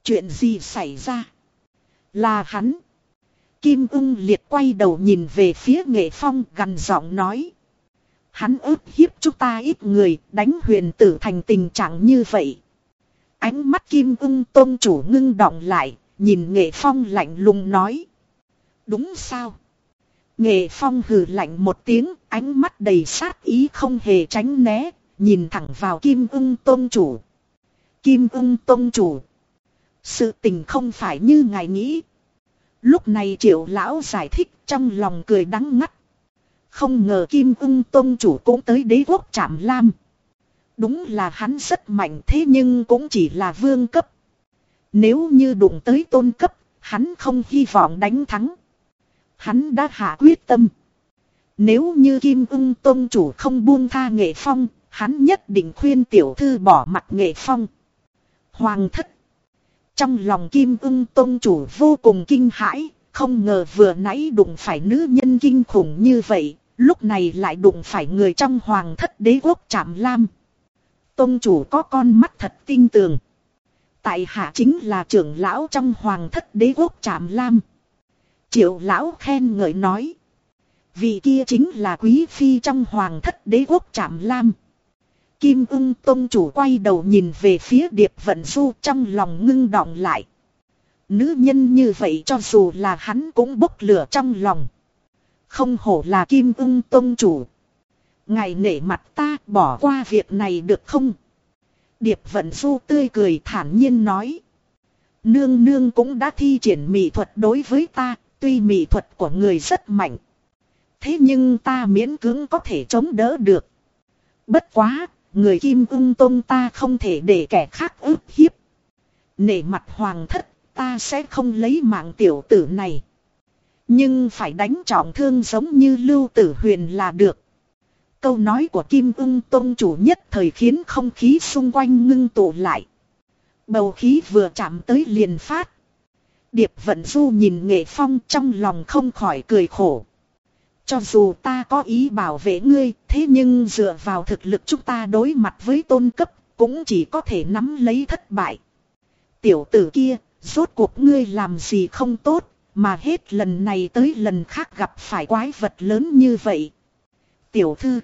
Speaker 1: Chuyện gì xảy ra? Là hắn. Kim ưng liệt quay đầu nhìn về phía nghệ phong gần giọng nói. Hắn ướp hiếp chúng ta ít người đánh huyền tử thành tình trạng như vậy. Ánh mắt kim ưng tôn chủ ngưng động lại, nhìn nghệ phong lạnh lùng nói. Đúng sao? Nghệ phong hừ lạnh một tiếng, ánh mắt đầy sát ý không hề tránh né, nhìn thẳng vào kim ưng tôn chủ. Kim ưng tôn chủ. Sự tình không phải như ngài nghĩ. Lúc này triệu lão giải thích trong lòng cười đắng ngắt. Không ngờ kim ưng tôn chủ cũng tới đế quốc trạm lam. Đúng là hắn rất mạnh thế nhưng cũng chỉ là vương cấp. Nếu như đụng tới tôn cấp, hắn không hy vọng đánh thắng. Hắn đã hạ quyết tâm. Nếu như Kim ưng tôn chủ không buông tha nghệ phong, hắn nhất định khuyên tiểu thư bỏ mặt nghệ phong. Hoàng thất. Trong lòng Kim ưng tôn chủ vô cùng kinh hãi, không ngờ vừa nãy đụng phải nữ nhân kinh khủng như vậy, lúc này lại đụng phải người trong hoàng thất đế quốc trạm lam. Tôn chủ có con mắt thật tinh tường. Tại hạ chính là trưởng lão trong hoàng thất đế quốc trạm lam. Triệu lão khen ngợi nói. Vị kia chính là quý phi trong hoàng thất đế quốc trạm lam. Kim ưng tôn chủ quay đầu nhìn về phía điệp vận du trong lòng ngưng đọng lại. Nữ nhân như vậy cho dù là hắn cũng bốc lửa trong lòng. Không hổ là kim ưng tôn chủ. Ngài nể mặt ta bỏ qua việc này được không? Điệp vận du tươi cười thản nhiên nói. Nương nương cũng đã thi triển mỹ thuật đối với ta, tuy mỹ thuật của người rất mạnh. Thế nhưng ta miễn cưỡng có thể chống đỡ được. Bất quá, người kim ưng tôn ta không thể để kẻ khác ức hiếp. Nể mặt hoàng thất, ta sẽ không lấy mạng tiểu tử này. Nhưng phải đánh trọng thương giống như lưu tử huyền là được. câu nói của Kim ưng tôn chủ nhất thời khiến không khí xung quanh ngưng tụ lại. Bầu khí vừa chạm tới liền phát. Điệp vận du nhìn nghệ phong trong lòng không khỏi cười khổ. Cho dù ta có ý bảo vệ ngươi, thế nhưng dựa vào thực lực chúng ta đối mặt với tôn cấp, cũng chỉ có thể nắm lấy thất bại. Tiểu tử kia, rốt cuộc ngươi làm gì không tốt, mà hết lần này tới lần khác gặp phải quái vật lớn như vậy. Tiểu thư,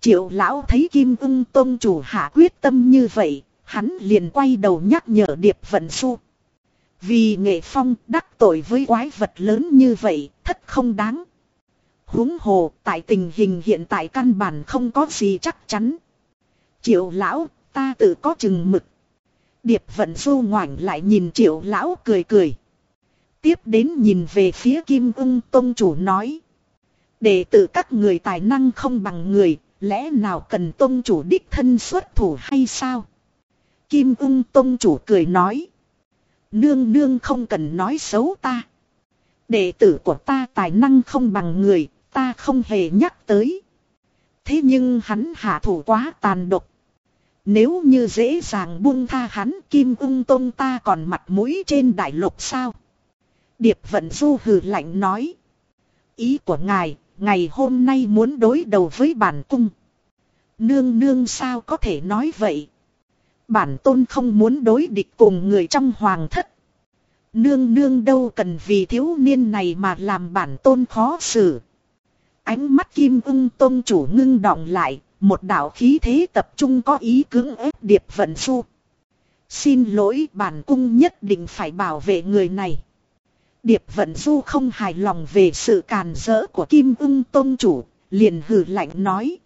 Speaker 1: triệu lão thấy kim ưng tôn chủ hạ quyết tâm như vậy, hắn liền quay đầu nhắc nhở điệp vận su. Vì nghệ phong đắc tội với quái vật lớn như vậy, thất không đáng huống hồ tại tình hình hiện tại căn bản không có gì chắc chắn. Triệu lão, ta tự có chừng mực. Điệp vận du ngoảnh lại nhìn triệu lão cười cười. Tiếp đến nhìn về phía Kim ưng tôn chủ nói. Để tự các người tài năng không bằng người, lẽ nào cần tôn chủ đích thân xuất thủ hay sao? Kim ưng tôn chủ cười nói. Nương nương không cần nói xấu ta. Đệ tử của ta tài năng không bằng người, Ta không hề nhắc tới. Thế nhưng hắn hạ thủ quá tàn độc. Nếu như dễ dàng buông tha hắn Kim ung tông ta còn mặt mũi trên đại lục sao? Điệp vận du hừ lạnh nói. Ý của ngài, ngày hôm nay muốn đối đầu với bản cung. Nương nương sao có thể nói vậy? Bản tôn không muốn đối địch cùng người trong hoàng thất. Nương nương đâu cần vì thiếu niên này mà làm bản tôn khó xử. Ánh mắt kim ưng tôn chủ ngưng đọng lại, một đạo khí thế tập trung có ý cưỡng ép điệp vận su. Xin lỗi bản cung nhất định phải bảo vệ người này. Điệp vận du không hài lòng về sự càn rỡ của kim ưng tôn chủ, liền hừ lạnh nói.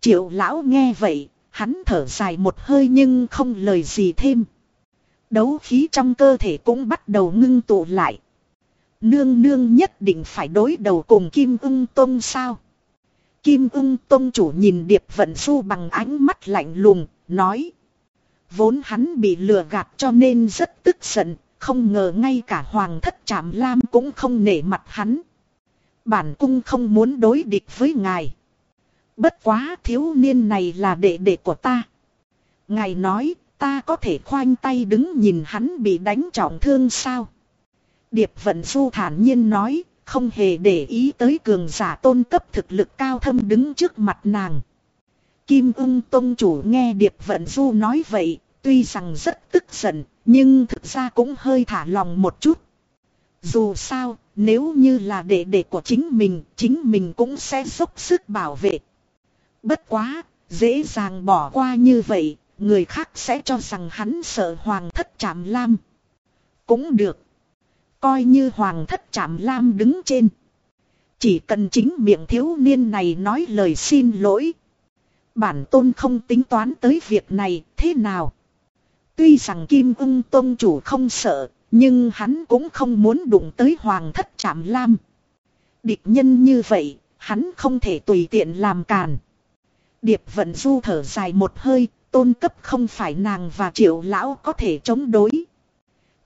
Speaker 1: Triệu lão nghe vậy, hắn thở dài một hơi nhưng không lời gì thêm. Đấu khí trong cơ thể cũng bắt đầu ngưng tụ lại. Nương nương nhất định phải đối đầu cùng Kim ưng Tông sao? Kim ưng Tông chủ nhìn Điệp Vận Du bằng ánh mắt lạnh lùng, nói. Vốn hắn bị lừa gạt cho nên rất tức giận, không ngờ ngay cả Hoàng thất Trạm Lam cũng không nể mặt hắn. Bản cung không muốn đối địch với ngài. Bất quá thiếu niên này là đệ đệ của ta. Ngài nói ta có thể khoanh tay đứng nhìn hắn bị đánh trọng thương sao? Điệp vận du thản nhiên nói, không hề để ý tới cường giả tôn cấp thực lực cao thâm đứng trước mặt nàng. Kim ưng tông chủ nghe Điệp vận du nói vậy, tuy rằng rất tức giận, nhưng thực ra cũng hơi thả lòng một chút. Dù sao, nếu như là đệ đệ của chính mình, chính mình cũng sẽ dốc sức bảo vệ. Bất quá, dễ dàng bỏ qua như vậy, người khác sẽ cho rằng hắn sợ hoàng thất chạm lam. Cũng được. Coi như hoàng thất chạm lam đứng trên. Chỉ cần chính miệng thiếu niên này nói lời xin lỗi. Bản tôn không tính toán tới việc này thế nào. Tuy rằng Kim ưng tôn chủ không sợ. Nhưng hắn cũng không muốn đụng tới hoàng thất chạm lam. Địch nhân như vậy, hắn không thể tùy tiện làm càn. Điệp vận du thở dài một hơi, tôn cấp không phải nàng và triệu lão có thể chống đối.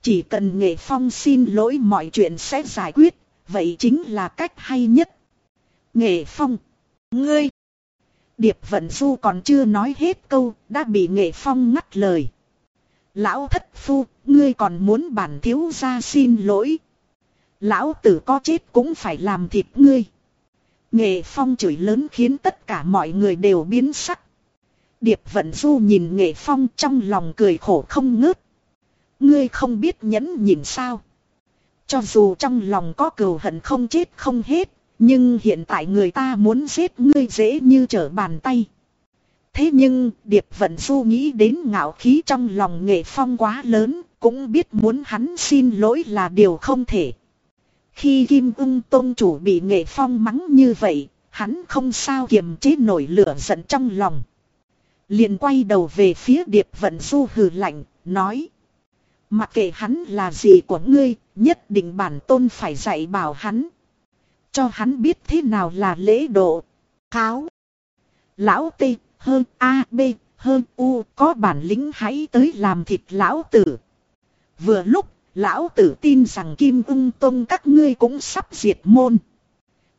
Speaker 1: Chỉ cần nghệ phong xin lỗi mọi chuyện sẽ giải quyết, vậy chính là cách hay nhất. Nghệ phong, ngươi. Điệp vận du còn chưa nói hết câu, đã bị nghệ phong ngắt lời. Lão thất phu, ngươi còn muốn bản thiếu ra xin lỗi. Lão tử có chết cũng phải làm thịt ngươi. Nghệ phong chửi lớn khiến tất cả mọi người đều biến sắc. Điệp vận du nhìn nghệ phong trong lòng cười khổ không ngớt. Ngươi không biết nhẫn nhịn sao. Cho dù trong lòng có cừu hận không chết không hết. Nhưng hiện tại người ta muốn giết ngươi dễ như trở bàn tay. Thế nhưng Điệp Vận Du nghĩ đến ngạo khí trong lòng nghệ phong quá lớn. Cũng biết muốn hắn xin lỗi là điều không thể. Khi Kim ung tôn chủ bị nghệ phong mắng như vậy. Hắn không sao kiềm chế nổi lửa giận trong lòng. Liền quay đầu về phía Điệp Vận Du hừ lạnh, nói. Mặc kệ hắn là gì của ngươi, nhất định bản tôn phải dạy bảo hắn. Cho hắn biết thế nào là lễ độ. Kháo. Lão T, hơn A, B, hơn U, có bản lĩnh hãy tới làm thịt lão tử. Vừa lúc, lão tử tin rằng Kim ung tông các ngươi cũng sắp diệt môn.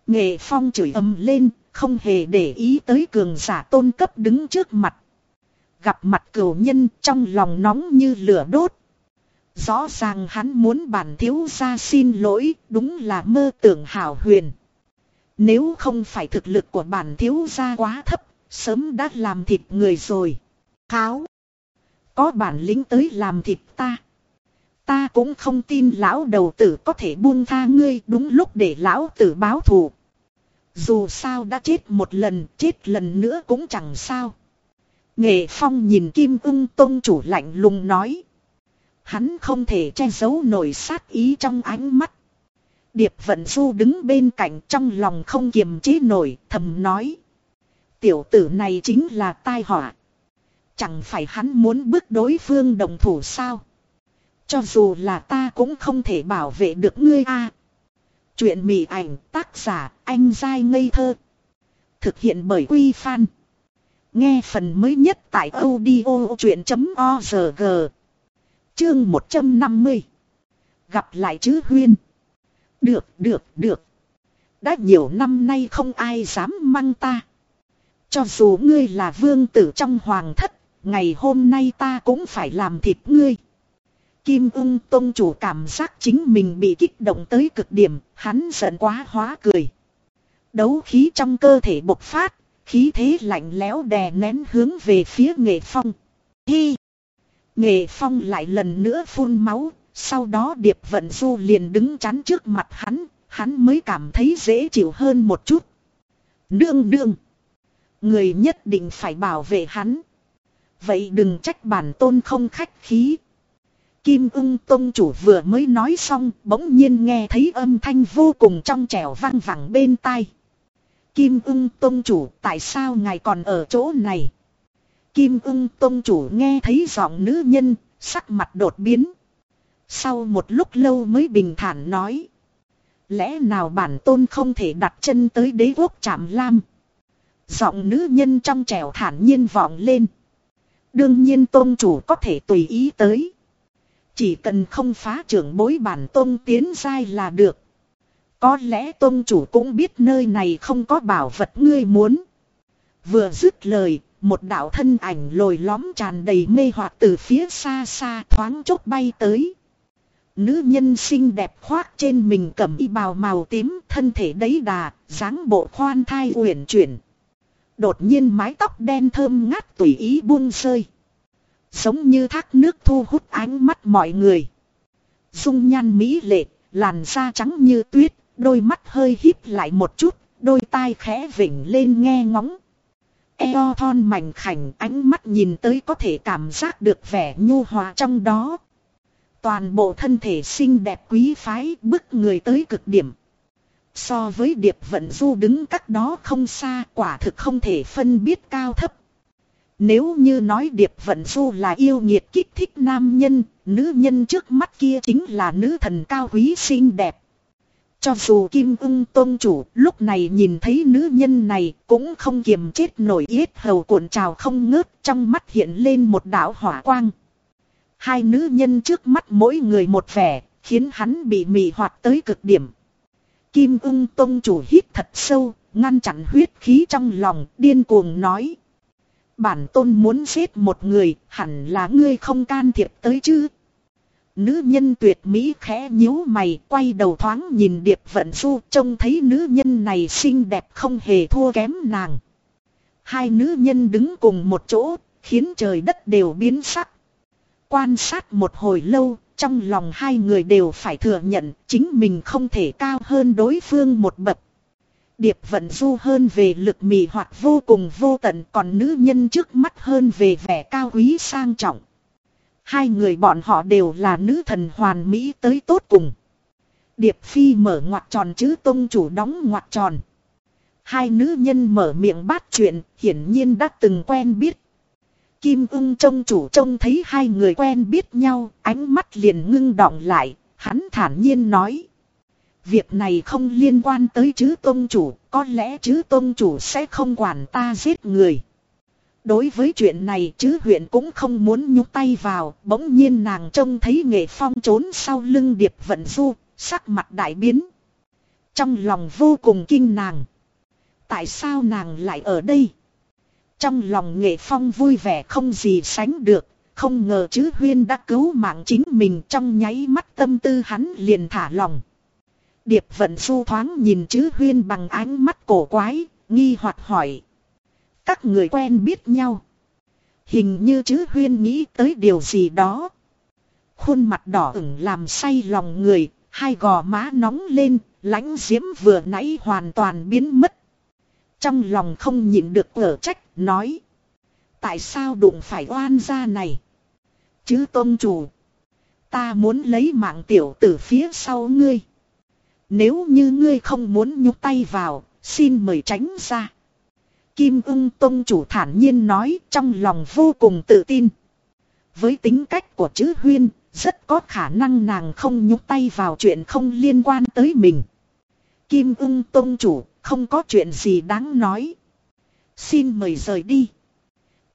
Speaker 1: Nghệ phong chửi ầm lên, không hề để ý tới cường giả tôn cấp đứng trước mặt. Gặp mặt cửu nhân trong lòng nóng như lửa đốt. Rõ ràng hắn muốn bản thiếu gia xin lỗi, đúng là mơ tưởng hảo huyền. Nếu không phải thực lực của bản thiếu gia quá thấp, sớm đã làm thịt người rồi. Kháo. Có bản lĩnh tới làm thịt ta. Ta cũng không tin lão đầu tử có thể buông tha ngươi đúng lúc để lão tử báo thù. Dù sao đã chết một lần, chết lần nữa cũng chẳng sao. Nghệ Phong nhìn Kim ưng tôn chủ lạnh lùng nói. Hắn không thể che giấu nổi sát ý trong ánh mắt. Điệp Vận Du đứng bên cạnh trong lòng không kiềm chế nổi, thầm nói. Tiểu tử này chính là tai họa. Chẳng phải hắn muốn bước đối phương đồng thủ sao? Cho dù là ta cũng không thể bảo vệ được ngươi a. Chuyện mị ảnh tác giả anh dai ngây thơ. Thực hiện bởi Quy Phan. Nghe phần mới nhất tại audio chuyện.org. Chương 150. Gặp lại chứ Huyên. Được, được, được. Đã nhiều năm nay không ai dám mang ta. Cho dù ngươi là vương tử trong hoàng thất, ngày hôm nay ta cũng phải làm thịt ngươi. Kim ung tôn chủ cảm giác chính mình bị kích động tới cực điểm, hắn giận quá hóa cười. Đấu khí trong cơ thể bộc phát, khí thế lạnh lẽo đè nén hướng về phía nghệ phong. Hi! Nghệ phong lại lần nữa phun máu, sau đó điệp vận du liền đứng chắn trước mặt hắn, hắn mới cảm thấy dễ chịu hơn một chút. Đương đương! Người nhất định phải bảo vệ hắn. Vậy đừng trách bản tôn không khách khí. Kim ưng tông chủ vừa mới nói xong bỗng nhiên nghe thấy âm thanh vô cùng trong trẻo vang vẳng bên tai. Kim ưng tông chủ tại sao ngài còn ở chỗ này? Kim ưng tông chủ nghe thấy giọng nữ nhân, sắc mặt đột biến. Sau một lúc lâu mới bình thản nói. Lẽ nào bản tôn không thể đặt chân tới đế quốc trạm lam? Giọng nữ nhân trong trẻo thản nhiên vọng lên. Đương nhiên tôn chủ có thể tùy ý tới. Chỉ cần không phá trưởng bối bản tôn tiến dai là được. Có lẽ tôn chủ cũng biết nơi này không có bảo vật ngươi muốn. Vừa dứt lời, một đạo thân ảnh lồi lõm tràn đầy mê hoặc từ phía xa xa thoáng chốc bay tới. Nữ nhân xinh đẹp khoác trên mình cẩm y bào màu tím, thân thể đấy đà, dáng bộ khoan thai uyển chuyển. Đột nhiên mái tóc đen thơm ngát tùy ý buông rơi. Giống như thác nước thu hút ánh mắt mọi người. Dung nhan mỹ lệ, làn da trắng như tuyết, đôi mắt hơi híp lại một chút, đôi tai khẽ vỉnh lên nghe ngóng. Eo thon mảnh khảnh ánh mắt nhìn tới có thể cảm giác được vẻ nhu hòa trong đó. Toàn bộ thân thể xinh đẹp quý phái bức người tới cực điểm. So với điệp vận du đứng cách đó không xa quả thực không thể phân biết cao thấp. Nếu như nói điệp vận du là yêu nhiệt kích thích nam nhân, nữ nhân trước mắt kia chính là nữ thần cao quý xinh đẹp. Cho dù Kim ưng tôn chủ lúc này nhìn thấy nữ nhân này cũng không kiềm chết nổi yết hầu cuộn trào không ngớt trong mắt hiện lên một đạo hỏa quang. Hai nữ nhân trước mắt mỗi người một vẻ, khiến hắn bị mị hoạt tới cực điểm. Kim ưng tôn chủ hít thật sâu, ngăn chặn huyết khí trong lòng, điên cuồng nói. Bản tôn muốn giết một người, hẳn là ngươi không can thiệp tới chứ. Nữ nhân tuyệt mỹ khẽ nhíu mày, quay đầu thoáng nhìn Điệp Vận Du, trông thấy nữ nhân này xinh đẹp không hề thua kém nàng. Hai nữ nhân đứng cùng một chỗ, khiến trời đất đều biến sắc. Quan sát một hồi lâu, trong lòng hai người đều phải thừa nhận chính mình không thể cao hơn đối phương một bậc. Điệp vận du hơn về lực mị hoặc vô cùng vô tận còn nữ nhân trước mắt hơn về vẻ cao quý sang trọng. Hai người bọn họ đều là nữ thần hoàn mỹ tới tốt cùng. Điệp phi mở ngoặt tròn chứ tông chủ đóng ngoặt tròn. Hai nữ nhân mở miệng bắt chuyện hiển nhiên đã từng quen biết. Kim ưng trông chủ trông thấy hai người quen biết nhau, ánh mắt liền ngưng đọng lại, hắn thản nhiên nói. Việc này không liên quan tới chứ tôn chủ, có lẽ chứ tôn chủ sẽ không quản ta giết người. Đối với chuyện này chứ huyện cũng không muốn nhúc tay vào, bỗng nhiên nàng trông thấy nghệ phong trốn sau lưng điệp vận du, sắc mặt đại biến. Trong lòng vô cùng kinh nàng. Tại sao nàng lại ở đây? Trong lòng nghệ phong vui vẻ không gì sánh được, không ngờ chứ huyên đã cứu mạng chính mình trong nháy mắt tâm tư hắn liền thả lòng. Điệp vận du thoáng nhìn chứ huyên bằng ánh mắt cổ quái, nghi hoặc hỏi. Các người quen biết nhau. Hình như chứ huyên nghĩ tới điều gì đó. Khuôn mặt đỏ ửng làm say lòng người, hai gò má nóng lên, lãnh diễm vừa nãy hoàn toàn biến mất. Trong lòng không nhịn được ở trách, nói. Tại sao đụng phải oan gia này? Chứ tôn chủ. Ta muốn lấy mạng tiểu tử phía sau ngươi. Nếu như ngươi không muốn nhúc tay vào, xin mời tránh ra. Kim ưng Tông chủ thản nhiên nói trong lòng vô cùng tự tin. Với tính cách của chữ huyên, rất có khả năng nàng không nhúc tay vào chuyện không liên quan tới mình. Kim ưng Tông chủ, không có chuyện gì đáng nói. Xin mời rời đi.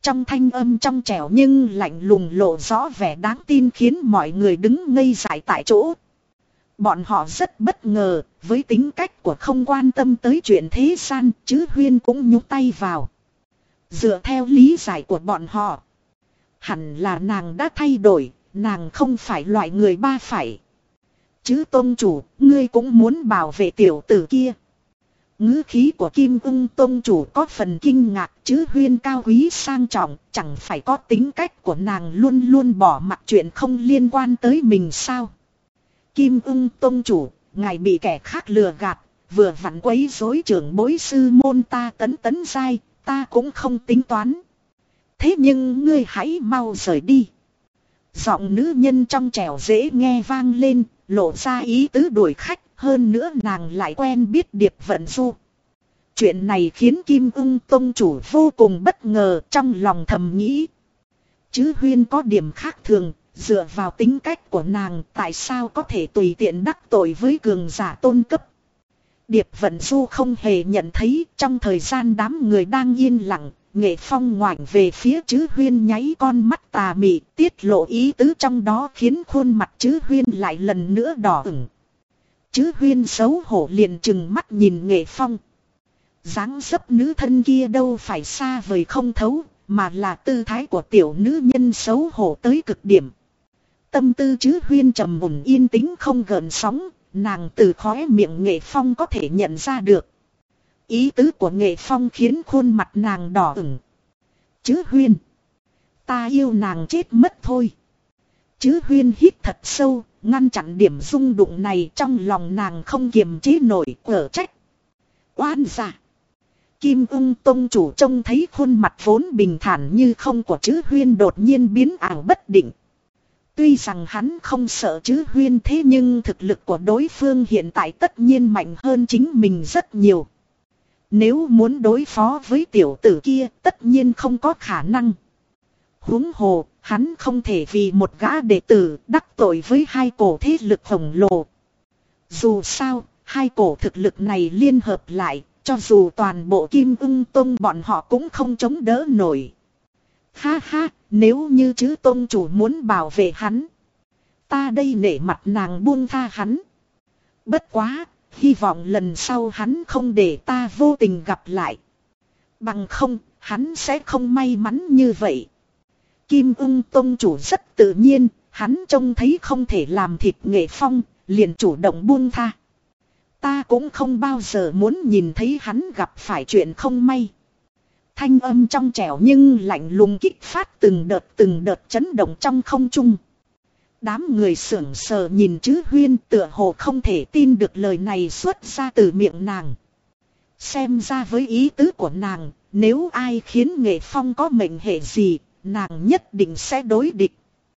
Speaker 1: Trong thanh âm trong trẻo nhưng lạnh lùng lộ rõ vẻ đáng tin khiến mọi người đứng ngây dại tại chỗ. Bọn họ rất bất ngờ, với tính cách của không quan tâm tới chuyện thế gian, chứ Huyên cũng nhúc tay vào. Dựa theo lý giải của bọn họ, hẳn là nàng đã thay đổi, nàng không phải loại người ba phải. Chứ tôn chủ, ngươi cũng muốn bảo vệ tiểu tử kia ngữ khí của Kim ung tôn chủ có phần kinh ngạc chứ huyên cao quý sang trọng, chẳng phải có tính cách của nàng luôn luôn bỏ mặc chuyện không liên quan tới mình sao. Kim ung tôn chủ, ngài bị kẻ khác lừa gạt, vừa vặn quấy rối trưởng bối sư môn ta tấn tấn sai, ta cũng không tính toán. Thế nhưng ngươi hãy mau rời đi. Giọng nữ nhân trong trẻo dễ nghe vang lên, lộ ra ý tứ đuổi khách, hơn nữa nàng lại quen biết Điệp Vận Du. Chuyện này khiến Kim ưng Tông chủ vô cùng bất ngờ trong lòng thầm nghĩ. Chứ Huyên có điểm khác thường, dựa vào tính cách của nàng tại sao có thể tùy tiện đắc tội với cường giả tôn cấp. Điệp Vận Du không hề nhận thấy trong thời gian đám người đang yên lặng, nghệ phong ngoảnh về phía chữ huyên nháy con mắt tà mị tiết lộ ý tứ trong đó khiến khuôn mặt chữ huyên lại lần nữa đỏ ửng. Chứ huyên xấu hổ liền chừng mắt nhìn nghệ phong. dáng dấp nữ thân kia đâu phải xa vời không thấu, mà là tư thái của tiểu nữ nhân xấu hổ tới cực điểm. Tâm tư chứ huyên trầm mùng yên tĩnh không gợn sóng, nàng từ khóe miệng nghệ phong có thể nhận ra được. Ý tứ của nghệ phong khiến khuôn mặt nàng đỏ ửng. Chứ huyên. Ta yêu nàng chết mất thôi. Chứ huyên hít thật sâu, ngăn chặn điểm rung đụng này trong lòng nàng không kiềm chế nổi ở trách. Oan giả. Kim ung tông chủ trông thấy khuôn mặt vốn bình thản như không của chữ huyên đột nhiên biến ảo bất định. Tuy rằng hắn không sợ chứ huyên thế nhưng thực lực của đối phương hiện tại tất nhiên mạnh hơn chính mình rất nhiều. Nếu muốn đối phó với tiểu tử kia tất nhiên không có khả năng. huống hồ, hắn không thể vì một gã đệ tử đắc tội với hai cổ thế lực khổng lồ. Dù sao, hai cổ thực lực này liên hợp lại, cho dù toàn bộ kim ưng tông bọn họ cũng không chống đỡ nổi. Ha ha, nếu như chứ tôn chủ muốn bảo vệ hắn. Ta đây nể mặt nàng buông tha hắn. Bất quá, hy vọng lần sau hắn không để ta vô tình gặp lại. Bằng không, hắn sẽ không may mắn như vậy. Kim ưng tôn chủ rất tự nhiên, hắn trông thấy không thể làm thịt nghệ phong, liền chủ động buông tha. Ta cũng không bao giờ muốn nhìn thấy hắn gặp phải chuyện không may. Thanh âm trong trẻo nhưng lạnh lùng kích phát từng đợt từng đợt chấn động trong không trung. Đám người sưởng sờ nhìn chứ huyên tựa hồ không thể tin được lời này xuất ra từ miệng nàng. Xem ra với ý tứ của nàng, nếu ai khiến nghệ phong có mệnh hệ gì, nàng nhất định sẽ đối địch.